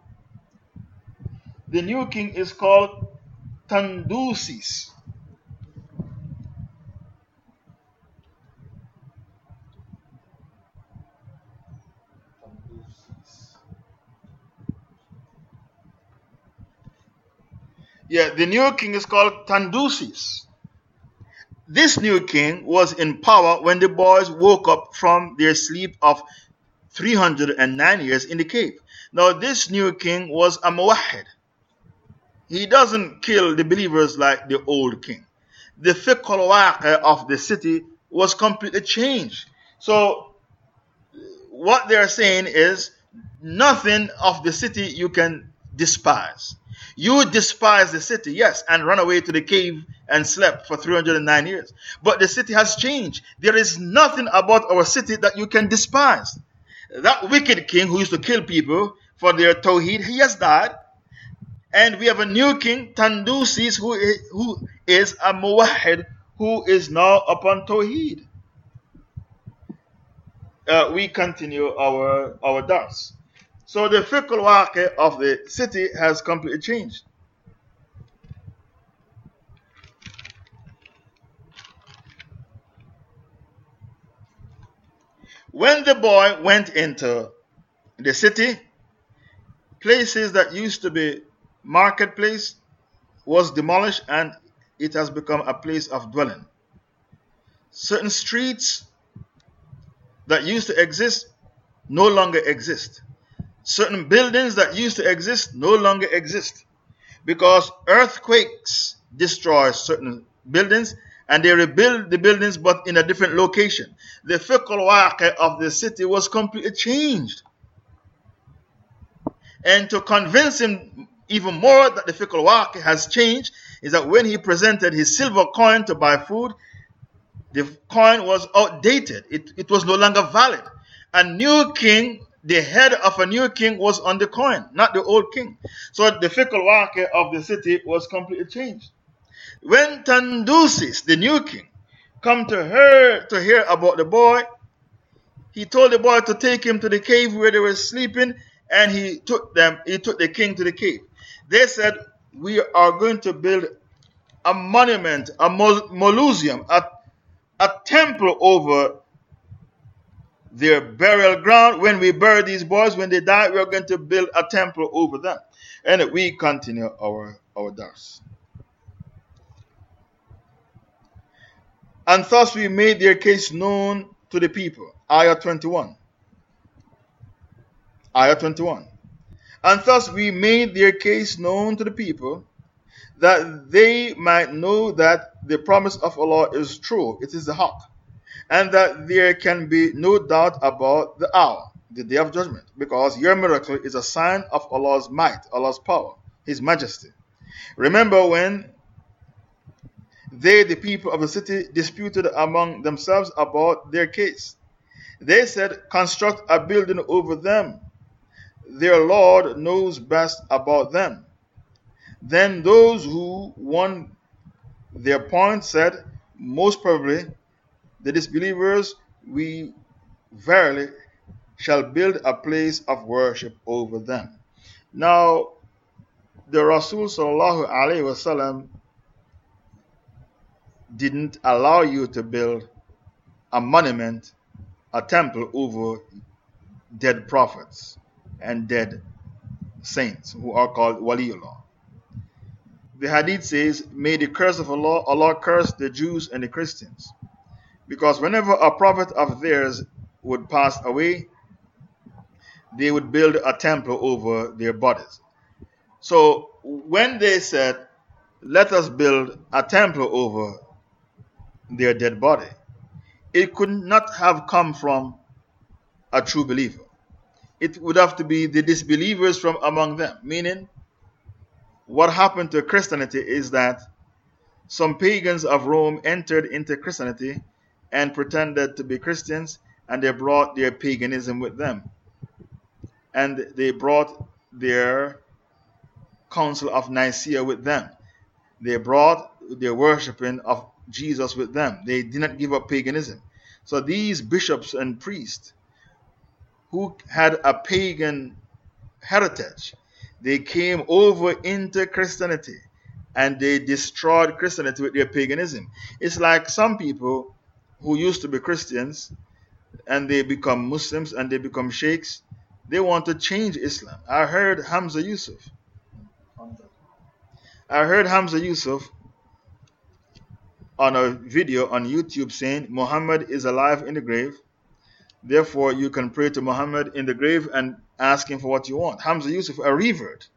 The new king is called Tandusis. Yeah, the new king is called Tandusis. This new king was in power when the boys woke up from their sleep of 309 years in the cave. Now, this new king was a Muwahid. He doesn't kill the believers like the old king. The fiqh of the city was completely changed. So, what they're saying is nothing of the city you can despise. You despise the city, yes, and run away to the cave and slept for 309 years. But the city has changed. There is nothing about our city that you can despise. That wicked king who used to kill people for their tawheed, he has died. And we have a new king, Tandusis, who is, who is a muwahid, who is now upon tawheed. Uh, we continue our, our dars. So the fiqh al of the city has completely changed. When the boy went into the city, places that used to be marketplace was demolished and it has become a place of dwelling. Certain streets that used to exist no longer exist certain buildings that used to exist no longer exist because earthquakes destroy certain buildings and they rebuild the buildings but in a different location. The fiqh of the city was completely changed. And to convince him even more that the fiqh has changed is that when he presented his silver coin to buy food, the coin was outdated. It, it was no longer valid. A new king the head of a new king was on the coin, not the old king. So the fickle fiqh of the city was completely changed. When Tandusis, the new king, come to her to hear about the boy, he told the boy to take him to the cave where they were sleeping, and he took them, he took the king to the cave. They said, We are going to build a monument, a mausoleum, a, a temple over their burial ground. When we bury these boys, when they die, we are going to build a temple over them. And we continue our, our dars. And thus we made their case known to the people. Ayah 21. Ayah 21. And thus we made their case known to the people, that they might know that the promise of Allah is true, it is the haqq, and that there can be no doubt about the hour, the day of judgment, because your miracle is a sign of Allah's might, Allah's power, His majesty. Remember when they, the people of the city, disputed among themselves about their case. They said, Construct a building over them. Their Lord knows best about them. Then those who won their point said, Most probably, the disbelievers, we verily shall build a place of worship over them. Now, the Rasul sallallahu didn't allow you to build a monument, a temple over dead prophets and dead saints who are called waliullah. The hadith says, May the curse of Allah, Allah curse the Jews and the Christians. Because whenever a prophet of theirs would pass away, they would build a temple over their bodies. So when they said, Let us build a temple over their dead body. It could not have come from a true believer. It would have to be the disbelievers from among them. Meaning, what happened to Christianity is that some pagans of Rome entered into Christianity and pretended to be Christians, and they brought their paganism with them. And they brought their Council of Nicaea with them. They brought their worshipping of Jesus with them. They did not give up paganism. So these bishops and priests who had a pagan heritage, they came over into Christianity and they destroyed Christianity with their paganism. It's like some people who used to be Christians and they become Muslims and they become sheikhs. They want to change Islam. I heard Hamza Yusuf. I heard Hamza Yusuf on a video on YouTube saying Muhammad is alive in the grave. Therefore, you can pray to Muhammad in the grave and ask him for what you want. Hamza Yusuf, a revert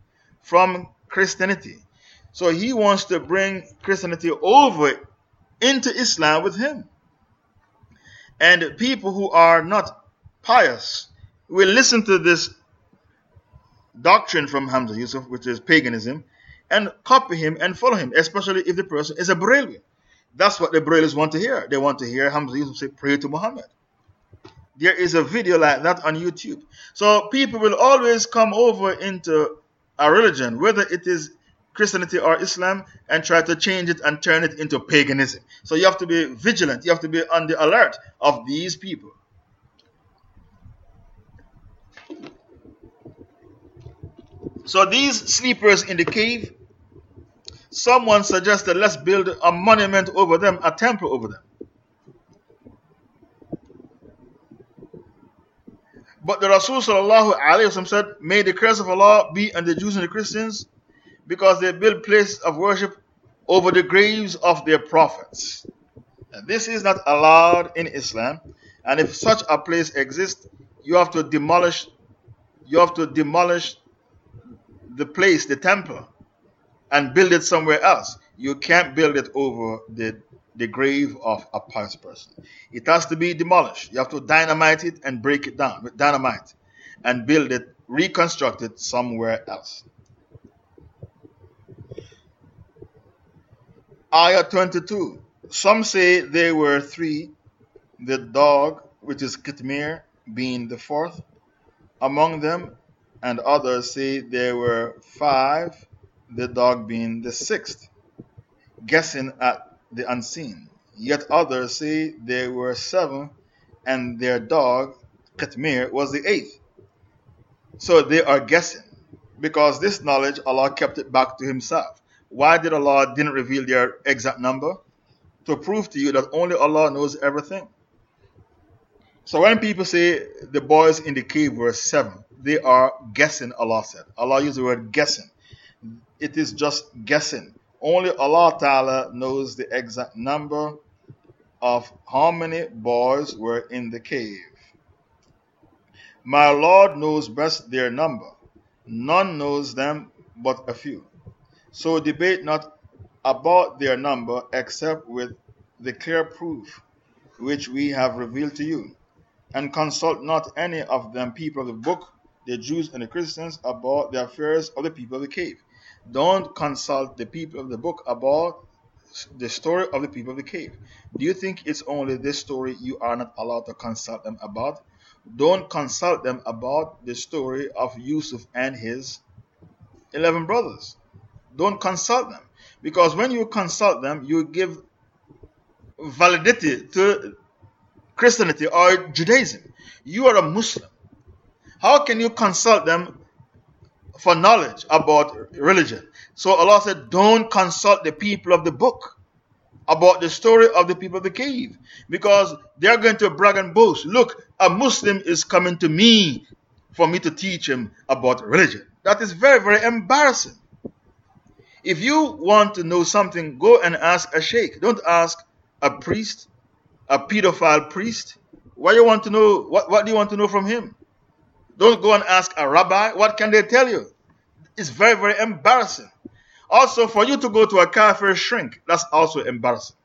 from Christianity. So he wants to bring Christianity over into Islam with him. And people who are not pious will listen to this doctrine from Hamza Yusuf, which is paganism, and copy him and follow him, especially if the person is a Barelvi. That's what the Brahmins want to hear. They want to hear Hamza Yusuf say, Pray to Muhammad. There is a video like that on YouTube. So people will always come over into a religion, whether it is Christianity or Islam, and try to change it and turn it into paganism. So you have to be vigilant. You have to be on the alert of these people. So these sleepers in the cave someone suggested let's build a monument over them, a temple over them. But the Rasul said, May the curse of Allah be on the Jews and the Christians because they build places of worship over the graves of their prophets. And this is not allowed in Islam. And if such a place exists, you have to demolish you have to demolish the place, the temple, and build it somewhere else. You can't build it over the, the grave of a pious person. It has to be demolished. You have to dynamite it and break it down with dynamite and build it, reconstruct it somewhere else. Ayah 22. Some say there were three, the dog, which is Kitmir, being the fourth among them, and others say there were five, the dog being the sixth, guessing at the unseen. Yet others say there were seven, and their dog, Katmir, was the eighth. So they are guessing, because this knowledge Allah kept it back to Himself. Why did Allah didn't reveal their exact number? To prove to you that only Allah knows everything. So when people say the boys in the cave were seven, they are guessing, Allah said. Allah used the word guessing it is just guessing. Only Allah Ta'ala knows the exact number of how many boys were in the cave. My Lord knows best their number. None knows them but a few. So debate not about their number except with the clear proof which we have revealed to you. And consult not any of them people of the book, the Jews and the Christians, about the affairs of the people of the cave. Don't consult the people of the book about the story of the people of the cave. Do you think it's only this story you are not allowed to consult them about? Don't consult them about the story of Yusuf and his 11 brothers. Don't consult them. Because when you consult them, you give validity to Christianity or Judaism. You are a Muslim. How can you consult them for knowledge about religion? So Allah said, Don't consult the people of the book about the story of the people of the cave because they're going to brag and boast. Look, a Muslim is coming to me for me to teach him about religion. That is very, very embarrassing. If you want to know something, go and ask a sheikh. Don't ask a priest, a pedophile priest. Why you want to know? What, what do you want to know from him? Don't go and ask a rabbi. What can they tell you? It's very, very embarrassing. Also, for you to go to a kafir shrink, that's also embarrassing.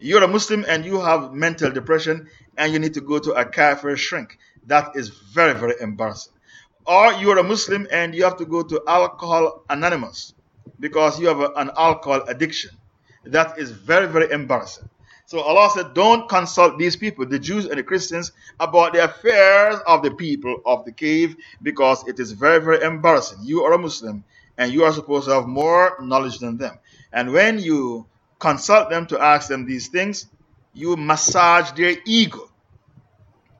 You're a Muslim and you have mental depression and you need to go to a kafir shrink. That is very, very embarrassing. Or you're a Muslim and you have to go to Alcohol Anonymous because you have a, an alcohol addiction. That is very, very embarrassing. So Allah said, Don't consult these people, the Jews and the Christians, about the affairs of the people of the cave because it is very, very embarrassing. You are a Muslim and you are supposed to have more knowledge than them. And when you consult them to ask them these things, you massage their ego.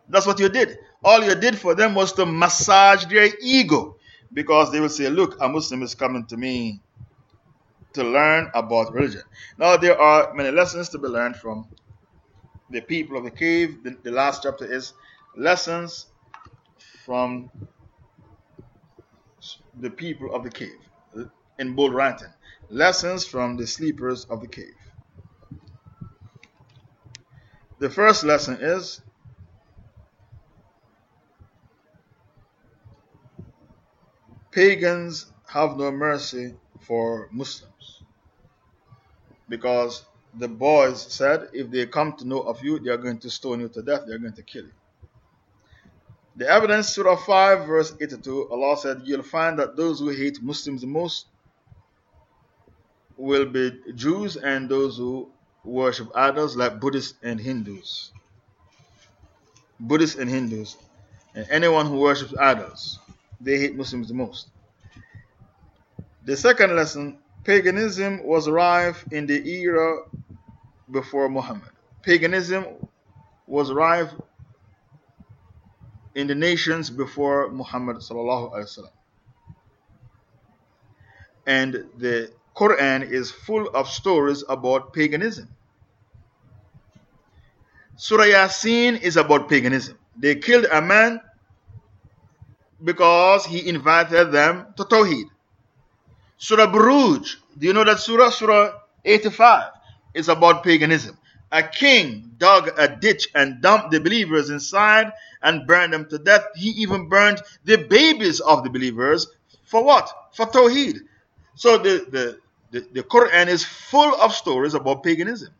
That's what you did. All you did for them was to massage their ego because they will say, Look, a Muslim is coming to me to learn about religion. Now, there are many lessons to be learned from the people of the cave. The, the last chapter is lessons from the people of the cave in bold writing. Lessons from the sleepers of the cave. The first lesson is pagans have no mercy for Muslims. Because the boys said, if they come to know of you, they are going to stone you to death, they are going to kill you. The evidence, Surah 5, verse 82, Allah said, You'll find that those who hate Muslims the most will be Jews and those who worship idols like Buddhists and Hindus. Buddhists and Hindus. And anyone who worships idols, they hate Muslims the most. The second lesson paganism was rife in the era before Muhammad. Paganism was rife in the nations before Muhammad. And the Quran is full of stories about paganism. Surah Yasin is about paganism. They killed a man because he invited them to Tawheed. Surah Buruj, do you know that surah? Surah 85 is about paganism. A king dug a ditch and dumped the believers inside and burned them to death. He even burned the babies of the believers. For what? For Tawheed. So the, the, the, the Quran is full of stories about paganism.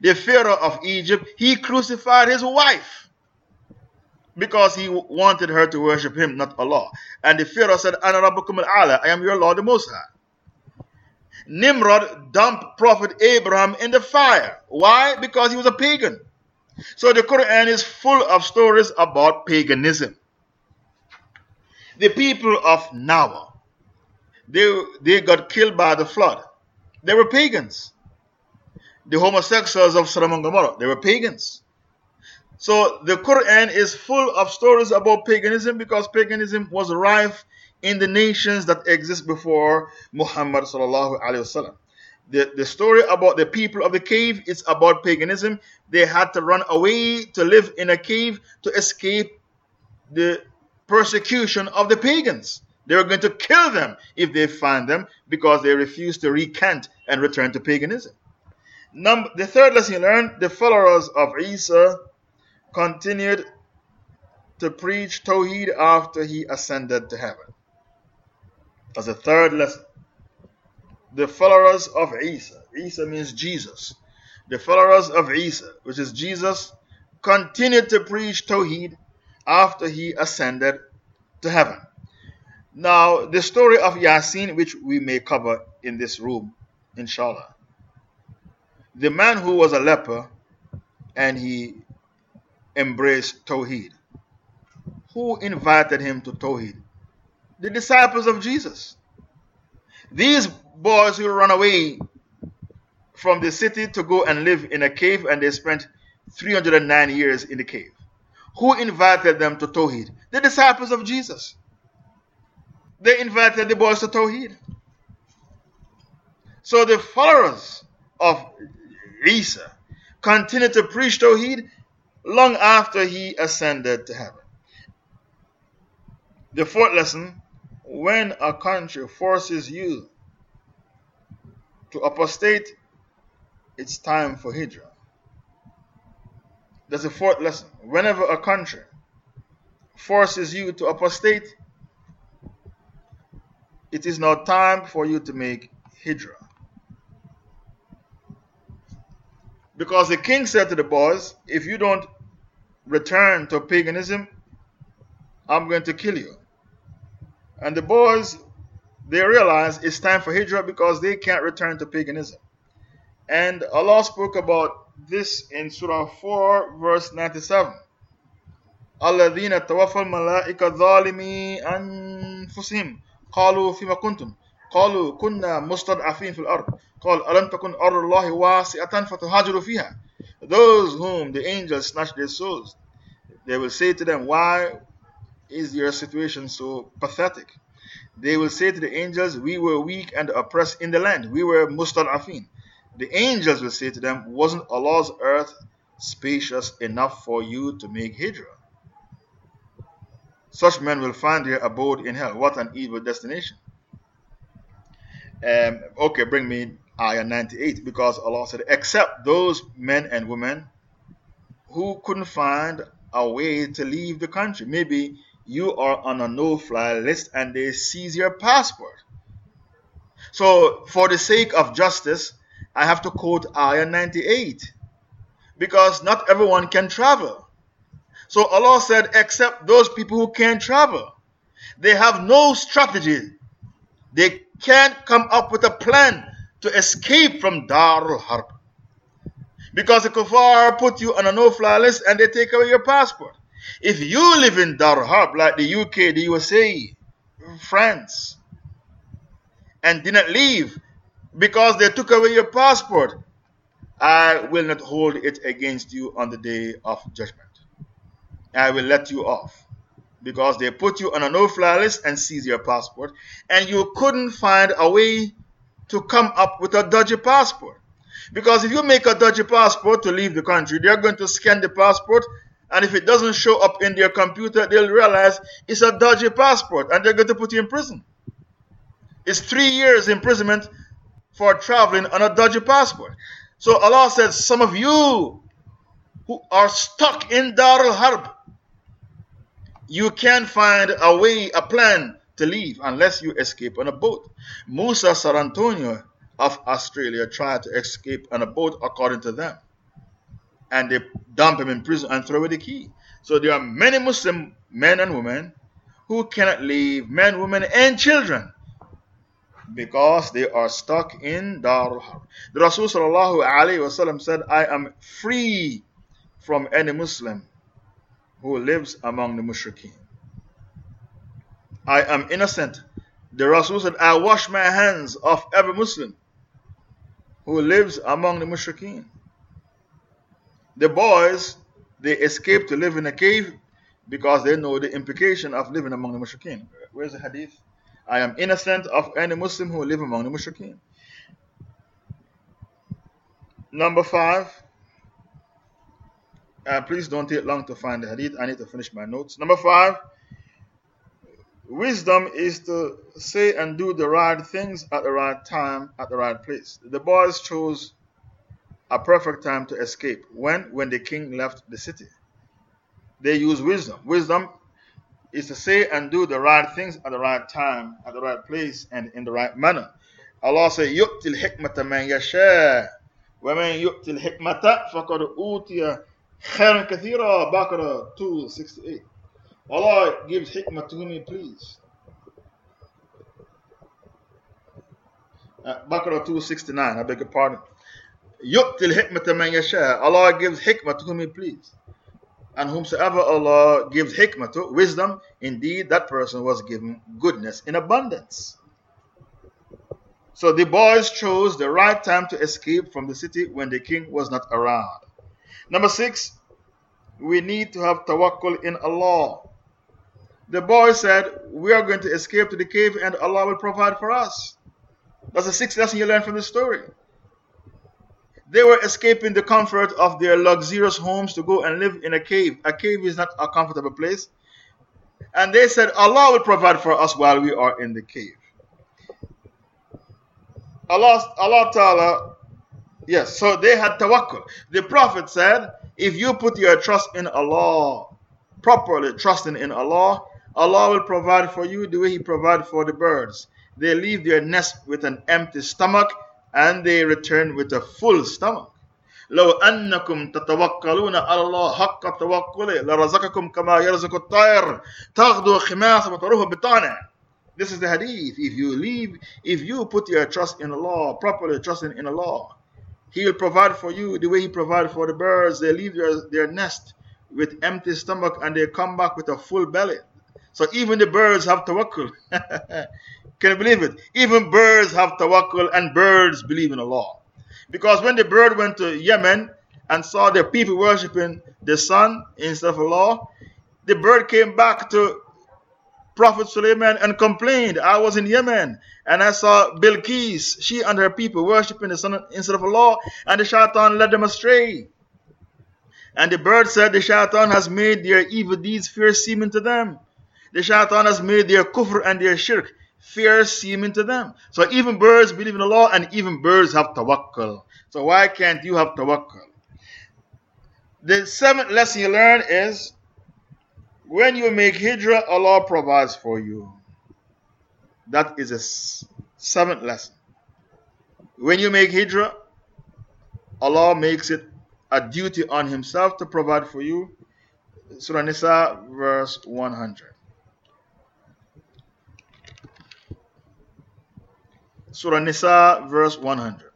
The Pharaoh of Egypt, he crucified his wife because he wanted her to worship him, not Allah. And the Pharaoh said, Ana I am your Lord the Most High. Nimrod dumped Prophet Abraham in the fire. Why? Because he was a pagan. So the Quran is full of stories about paganism. The people of Noah, they, they got killed by the flood. They were pagans. The homosexuals of Sodom and Gomorrah, they were pagans. So the Quran is full of stories about paganism because paganism was rife in the nations that exist before Muhammad. The, the story about the people of the cave is about paganism. They had to run away to live in a cave to escape the persecution of the pagans. They were going to kill them if they find them because they refused to recant and return to paganism. Number, the third lesson you learn the followers of Isa continued to preach Tawheed after he ascended to heaven. That's the third lesson. The followers of Isa, Isa means Jesus. The followers of Isa, which is Jesus, continued to preach Tawheed after he ascended to heaven. Now, the story of Yasin, which we may cover in this room, inshallah. The man who was a leper and he embraced Tawheed. Who invited him to Tawheed? The disciples of Jesus. These boys who ran away from the city to go and live in a cave and they spent 309 years in the cave. Who invited them to Tawheed? The disciples of Jesus. They invited the boys to Tawheed. So the followers of Isa continued to preach Tawheed long after he ascended to heaven. The fourth lesson when a country forces you to apostate, it's time for Hijrah. That's the fourth lesson. Whenever a country forces you to apostate, it is now time for you to make Hijrah. Because the king said to the boys, If you don't return to paganism, I'm going to kill you. And the boys, they realize it's time for Hijrah because they can't return to paganism. And Allah spoke about this in Surah 4, verse 97. الذين توفى الملائكة ظالمي أنفسهم قالوا فيما كنتم قالوا كنا مستضعفين في الأرض قال ألم تكن أرض الله واسعة فتهاجروا فيها Those whom the angels snatch their souls they will say to them why is your situation so pathetic they will say to the angels we were weak and oppressed in the land we were mustad'afin the angels will say to them wasn't Allah's earth spacious enough for you to make hijrah such men will find their abode in hell. What an evil destination. Um, okay, bring me ayah 98 because Allah said, Except those men and women who couldn't find a way to leave the country. Maybe you are on a no fly list and they seize your passport. So, for the sake of justice, I have to quote ayah 98 because not everyone can travel. So Allah said, except those people who can't travel. They have no strategy. They can't come up with a plan to escape from Darul Harb. Because the kuffar put you on a no-fly list and they take away your passport. If you live in Darul Harb, like the UK, the USA, France, and didn't leave because they took away your passport, I will not hold it against you on the day of judgment. I will let you off. Because they put you on a no fly list and seize your passport, and you couldn't find a way to come up with a dodgy passport. Because if you make a dodgy passport to leave the country, they're going to scan the passport, and if it doesn't show up in their computer, they'll realize it's a dodgy passport, and they're going to put you in prison. It's three years imprisonment for traveling on a dodgy passport. So Allah says, Some of you who are stuck in Dar al Harb, you can't find a way, a plan to leave unless you escape on a boat. Musa Cerantonio of Australia tried to escape on a boat according to them. And they dump him in prison and throw away the key. So there are many Muslim men and women who cannot leave, men, women, and children because they are stuck in Darul Harb. The Rasul said, I am free from any Muslim who lives among the mushrikeen. I am innocent. The Rasul said, I wash my hands of every Muslim who lives among the mushrikeen. The boys, they escape to live in a cave because they know the implication of living among the mushrikeen. Where's the hadith? I am innocent of any Muslim who live among the mushrikeen. Number five, uh, please don't take long to find the hadith. I need to finish my notes. Number five, wisdom is to say and do the right things at the right time, at the right place. The boys chose a perfect time to escape when when the king left the city. They use wisdom. Wisdom is to say and do the right things at the right time at the right place and in the right manner. Allah says "Yu'til hikmata man yasha. Wa man yu'til hikmata faqad utiya kathira baqarah 268 allah gives hikmah to whom he please. Uh, baqarah 269 i beg your pardon. Yu'til hikmata man yasha. Allah gives hikmah to whom He please. And whomsoever Allah gives hikmah to, wisdom, indeed that person was given goodness in abundance. So the boys chose the right time to escape from the city when the king was not around. Number six, we need to have tawakkul in Allah. The boy said, We are going to escape to the cave and Allah will provide for us. That's the sixth lesson you learn from this story. They were escaping the comfort of their luxurious homes to go and live in a cave. A cave is not a comfortable place. And they said, Allah will provide for us while we are in the cave. Allah, Allah Ta'ala, yes, so they had tawakkul. The Prophet said, if you put your trust in Allah, properly trusting in Allah, Allah will provide for you the way He provided for the birds. They leave their nest with an empty stomach and they return with a full stomach. لو أنكم تتوكلون على الله حق توكله لرزقكم كما يرزق الطير تغدو خماسا وتروح بطانه This is the hadith. If you leave, if you put your trust in Allah, properly trusting in Allah, He will provide for you the way He provided for the birds. They leave their, their nest with empty stomach and they come back with a full belly. So even the birds have tawakkul. Can you believe it? Even birds have tawakkul and birds believe in Allah. Because when the bird went to Yemen and saw the people worshipping the sun instead of Allah, the bird came back to Prophet Suleiman and complained, I was in Yemen and I saw Bilqis, she and her people worshipping the sun instead of Allah, and the shaitan led them astray. And the bird said, The shaitan has made their evil deeds fear seeming to them. The shaitan has made their kufr and their shirk fair seeming to them. So even birds believe in Allah and even birds have tawakkul. So why can't you have tawakkul? The seventh lesson you learn is when you make hijrah, Allah provides for you. That is a seventh lesson. When you make hijrah, Allah makes it a duty on Himself to provide for you. Surah Nisa, verse 100. Surah Nisa, verse 100.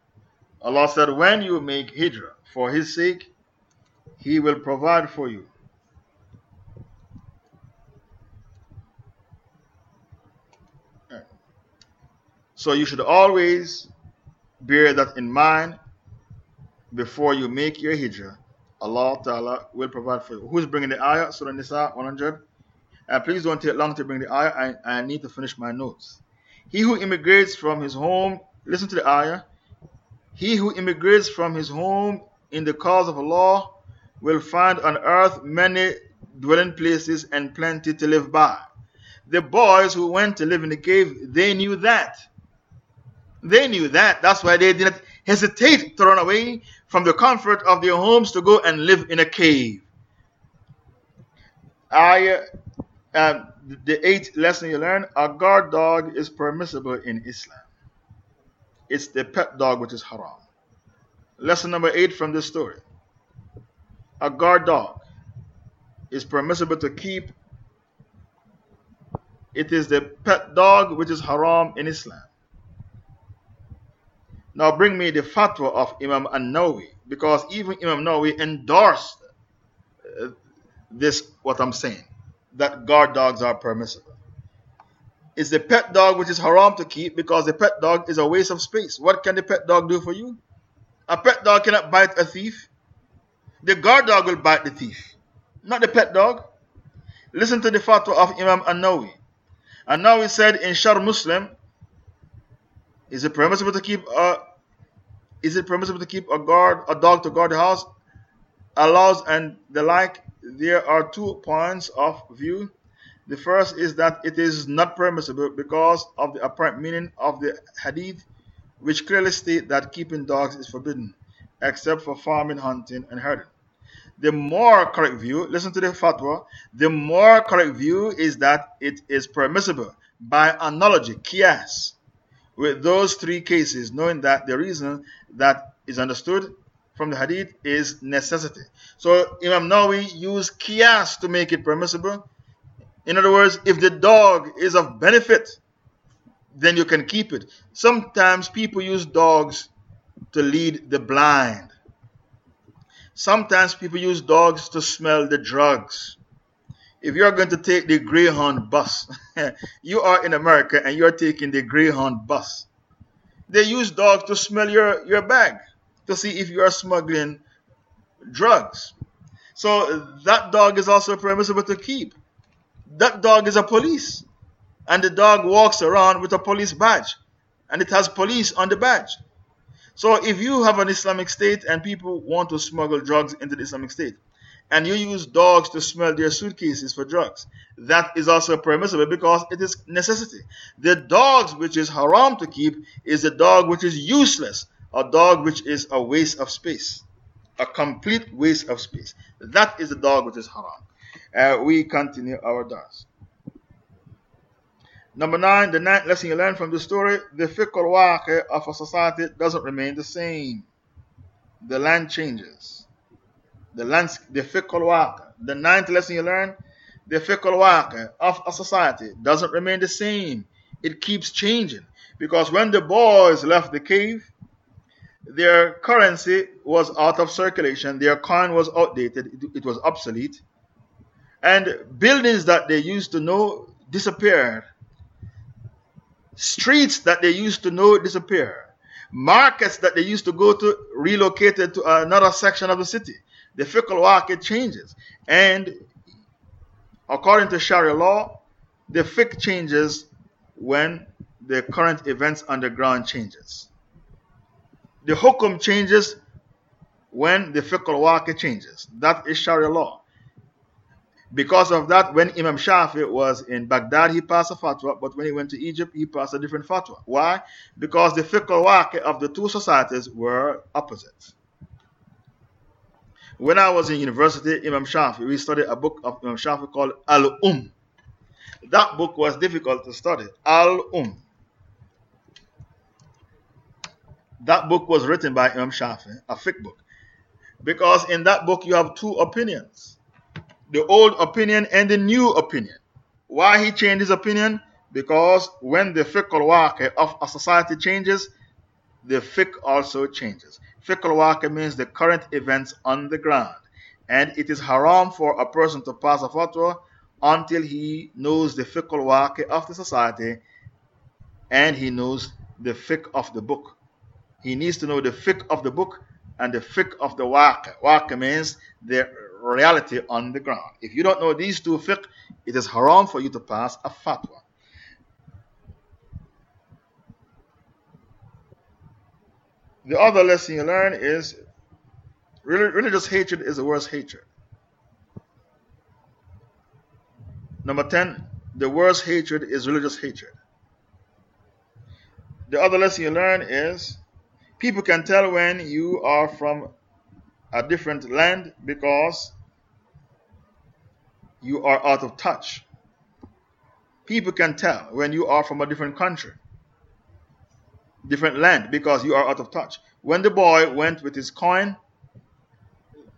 Allah said, When you make hijrah for His sake, He will provide for you. So you should always bear that in mind before you make your hijrah. Allah Ta'ala will provide for you. Who's bringing the ayah? Surah Nisa 100. And please don't take long to bring the ayah. I, I need to finish my notes. He who immigrates from his home, listen to the ayah. He who immigrates from his home in the cause of Allah will find on earth many dwelling places and plenty to live by. The boys who went to live in the cave, they knew that. They knew that. That's why they didn't hesitate to run away from the comfort of their homes to go and live in a cave. Ayah um, the eighth lesson you learn a guard dog is permissible in Islam. It's the pet dog which is haram. Lesson number eight from this story a guard dog is permissible to keep. It is the pet dog which is haram in Islam. Now bring me the fatwa of Imam An-Nawawi because even Imam Nawawi endorsed uh, this what I'm saying that guard dogs are permissible. It's the pet dog which is haram to keep because the pet dog is a waste of space. What can the pet dog do for you? A pet dog cannot bite a thief. The guard dog will bite the thief, not the pet dog. Listen to the fatwa of Imam An-Nawawi. An-Nawawi said in Sharh Muslim, is it permissible to keep a is it permissible to keep a guard a dog to guard the house? Allows and the like there are two points of view. The first is that it is not permissible because of the apparent meaning of the hadith, which clearly state that keeping dogs is forbidden, except for farming, hunting, and herding. The more correct view, listen to the fatwa, the more correct view is that it is permissible by analogy, kias, with those three cases, knowing that the reason that is understood from the hadith is necessity. So Imam Nawawi used kias to make it permissible. In other words, if the dog is of benefit, then you can keep it. Sometimes people use dogs to lead the blind. Sometimes people use dogs to smell the drugs. If you're going to take the Greyhound bus, you are in America and you're taking the Greyhound bus. They use dogs to smell your, your bag see if you are smuggling drugs. So that dog is also permissible to keep. That dog is a police. And the dog walks around with a police badge. And it has police on the badge. So if you have an Islamic state and people want to smuggle drugs into the Islamic state, and you use dogs to smell their suitcases for drugs, that is also permissible because it is necessity. The dogs which is haram to keep is the dog which is useless a dog which is a waste of space, a complete waste of space. That is the dog which is haram. Uh, we continue our dars. Number nine, the ninth lesson you learn from the story the fiqh of a society doesn't remain the same. The land changes. The land, the fiqh the ninth lesson you learn the fiqh of a society doesn't remain the same. It keeps changing. Because when the boys left the cave, their currency was out of circulation, their coin was outdated, it, it was obsolete, and buildings that they used to know disappeared. Streets that they used to know disappeared. Markets that they used to go to relocated to another section of the city. The fiqh market changes. And according to Sharia law, the fiqh changes when the current events underground changes the hukum changes when the fiqh al changes. That is Sharia law. Because of that, when Imam Shafi was in Baghdad, he passed a fatwa, but when he went to Egypt, he passed a different fatwa. Why? Because the fiqh al of the two societies were opposite. When I was in university, Imam Shafi, we studied a book of Imam Shafi called Al Um. That book was difficult to study. Al Um. That book was written by Imam Shafi, a fiqh book. Because in that book you have two opinions the old opinion and the new opinion. Why he changed his opinion? Because when the fiqh al of a society changes, the fiqh also changes. Fiqh al means the current events on the ground. And it is haram for a person to pass a fatwa until he knows the fiqh al of the society and he knows the fiqh of the book. He needs to know the fiqh of the book and the fiqh of the waqi. Waqi means the reality on the ground. If you don't know these two fiqh, it is haram for you to pass a fatwa. The other lesson you learn is religious hatred is the worst hatred. Number 10, the worst hatred is religious hatred. The other lesson you learn is People can tell when you are from a different land because you are out of touch. People can tell when you are from a different country, different land, because you are out of touch. When the boy went with his coin,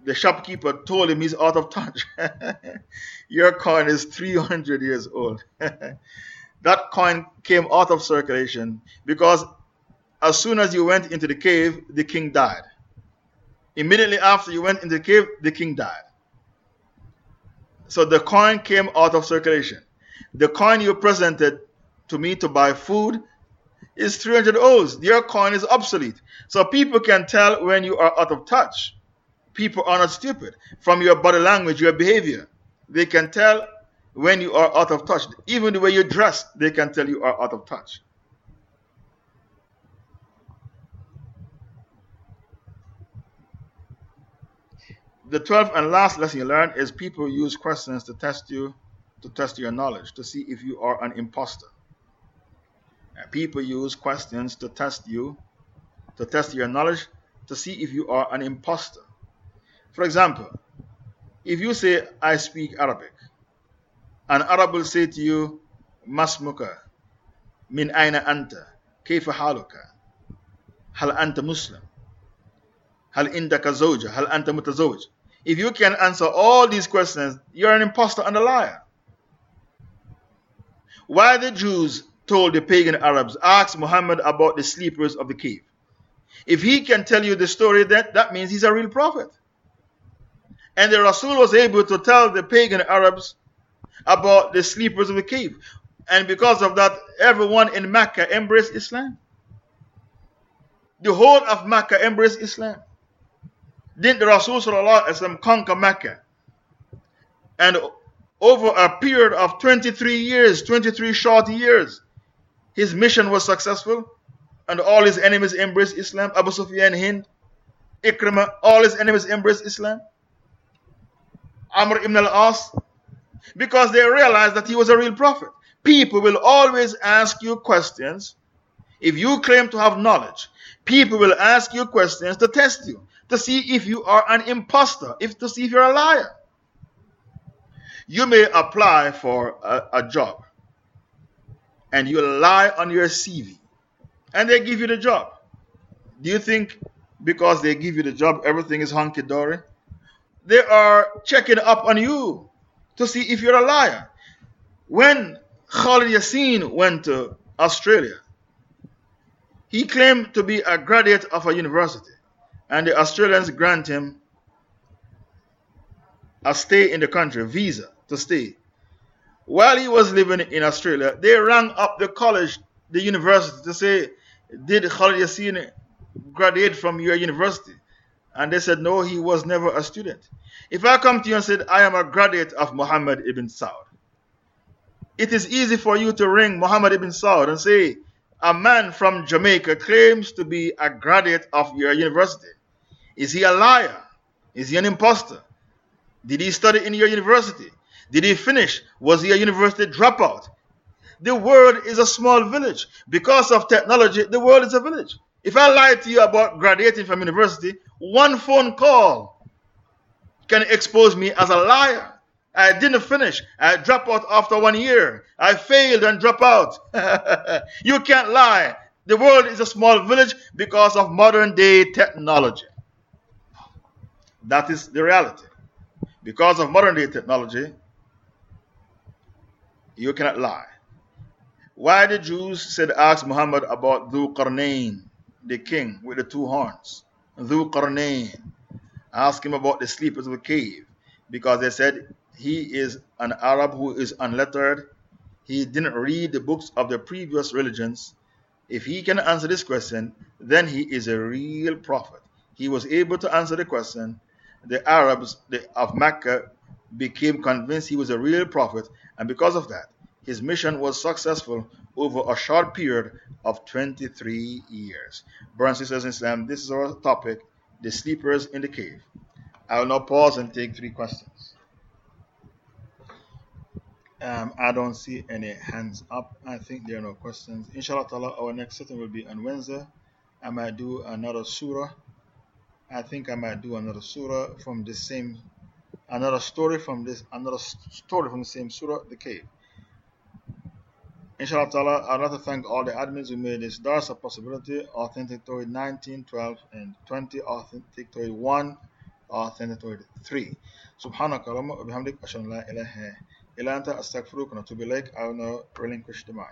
the shopkeeper told him he's out of touch. Your coin is 300 years old. that coin came out of circulation because as soon as you went into the cave, the king died. Immediately after you went into the cave, the king died. So the coin came out of circulation. The coin you presented to me to buy food is 300 O's. Your coin is obsolete. So people can tell when you are out of touch. People are not stupid. From your body language, your behavior, they can tell when you are out of touch. Even the way you dress, they can tell you are out of touch. The 12th and last lesson you learn is people use questions to test you, to test your knowledge, to see if you are an impostor. And people use questions to test you, to test your knowledge, to see if you are an impostor. For example, If you say, I speak Arabic, an Arab will say to you, Masmuka, min aina anta, kayfa haluka, hal anta Muslim, hal indaka zawja, hal anta mutazawj. If you can answer all these questions, you're an impostor and a liar. Why the Jews told the pagan Arabs, ask Muhammad about the sleepers of the cave. If he can tell you the story, that, that means he's a real prophet. And the Rasul was able to tell the pagan Arabs about the sleepers of the cave. And because of that, everyone in Mecca embraced Islam. The whole of Mecca embraced Islam. Didn't the Rasul conquer Mecca? And over a period of 23 years, 23 short years, his mission was successful and all his enemies embraced Islam. Abu Sufyan, Hind, Ikrimah, all his enemies embraced Islam. Amr ibn al-As, because they realized that he was a real prophet. People will always ask you questions if you claim to have knowledge. People will ask you questions to test you, to see if you are an impostor, if, to see if you're a liar. You may apply for a, a job and you lie on your CV and they give you the job. Do you think because they give you the job, everything is hunky dory? They are checking up on you to see if you're a liar. When Khalid Yassin went to Australia, he claimed to be a graduate of a university, and the Australians grant him a stay in the country, visa to stay. While he was living in Australia, they rang up the college, the university, to say, Did Khalid Yassin graduate from your university? And they said, No, he was never a student. If I come to you and said, I am a graduate of Muhammad ibn Saud, it is easy for you to ring Muhammad ibn Saud and say, A man from Jamaica claims to be a graduate of your university. Is he a liar? Is he an impostor? Did he study in your university? Did he finish? Was he a university dropout? The world is a small village. Because of technology, the world is a village. If I lie to you about graduating from university, one phone call can expose me as a liar. I didn't finish. I dropped out after one year. I failed and dropped out. you can't lie. The world is a small village because of modern day technology. That is the reality. Because of modern day technology, you cannot lie. Why the Jews said, ask Muhammad about Dhul Qarnayn, the king with the two horns. Dhul Qarnayn. Ask him about the sleepers of the cave. Because they said he is an Arab who is unlettered. He didn't read the books of the previous religions. If he can answer this question, then he is a real prophet. He was able to answer the question. The Arabs of Mecca became convinced he was a real prophet, and because of that, his mission was successful over a short period of 23 years. Brothers and sisters in Islam, this is our topic the sleepers in the cave. I will now pause and take three questions. Um, I don't see any hands up. I think there are no questions. Inshallah, our next session will be on Wednesday. I might do another surah. I think I might do another surah from the same, another story from this, another story from the same surah, the cave. Inshallah ta'ala, I'd like to thank all the admins who made this Dars a possibility, Authentic Torah 19, 12, and 20, Authentic Torah 1, Authentic Torah 3. Subhanaka Allahumma wa bihamdik, ashanu la ilaha illa anta astaghfiruka to be like I will now relinquish the mic.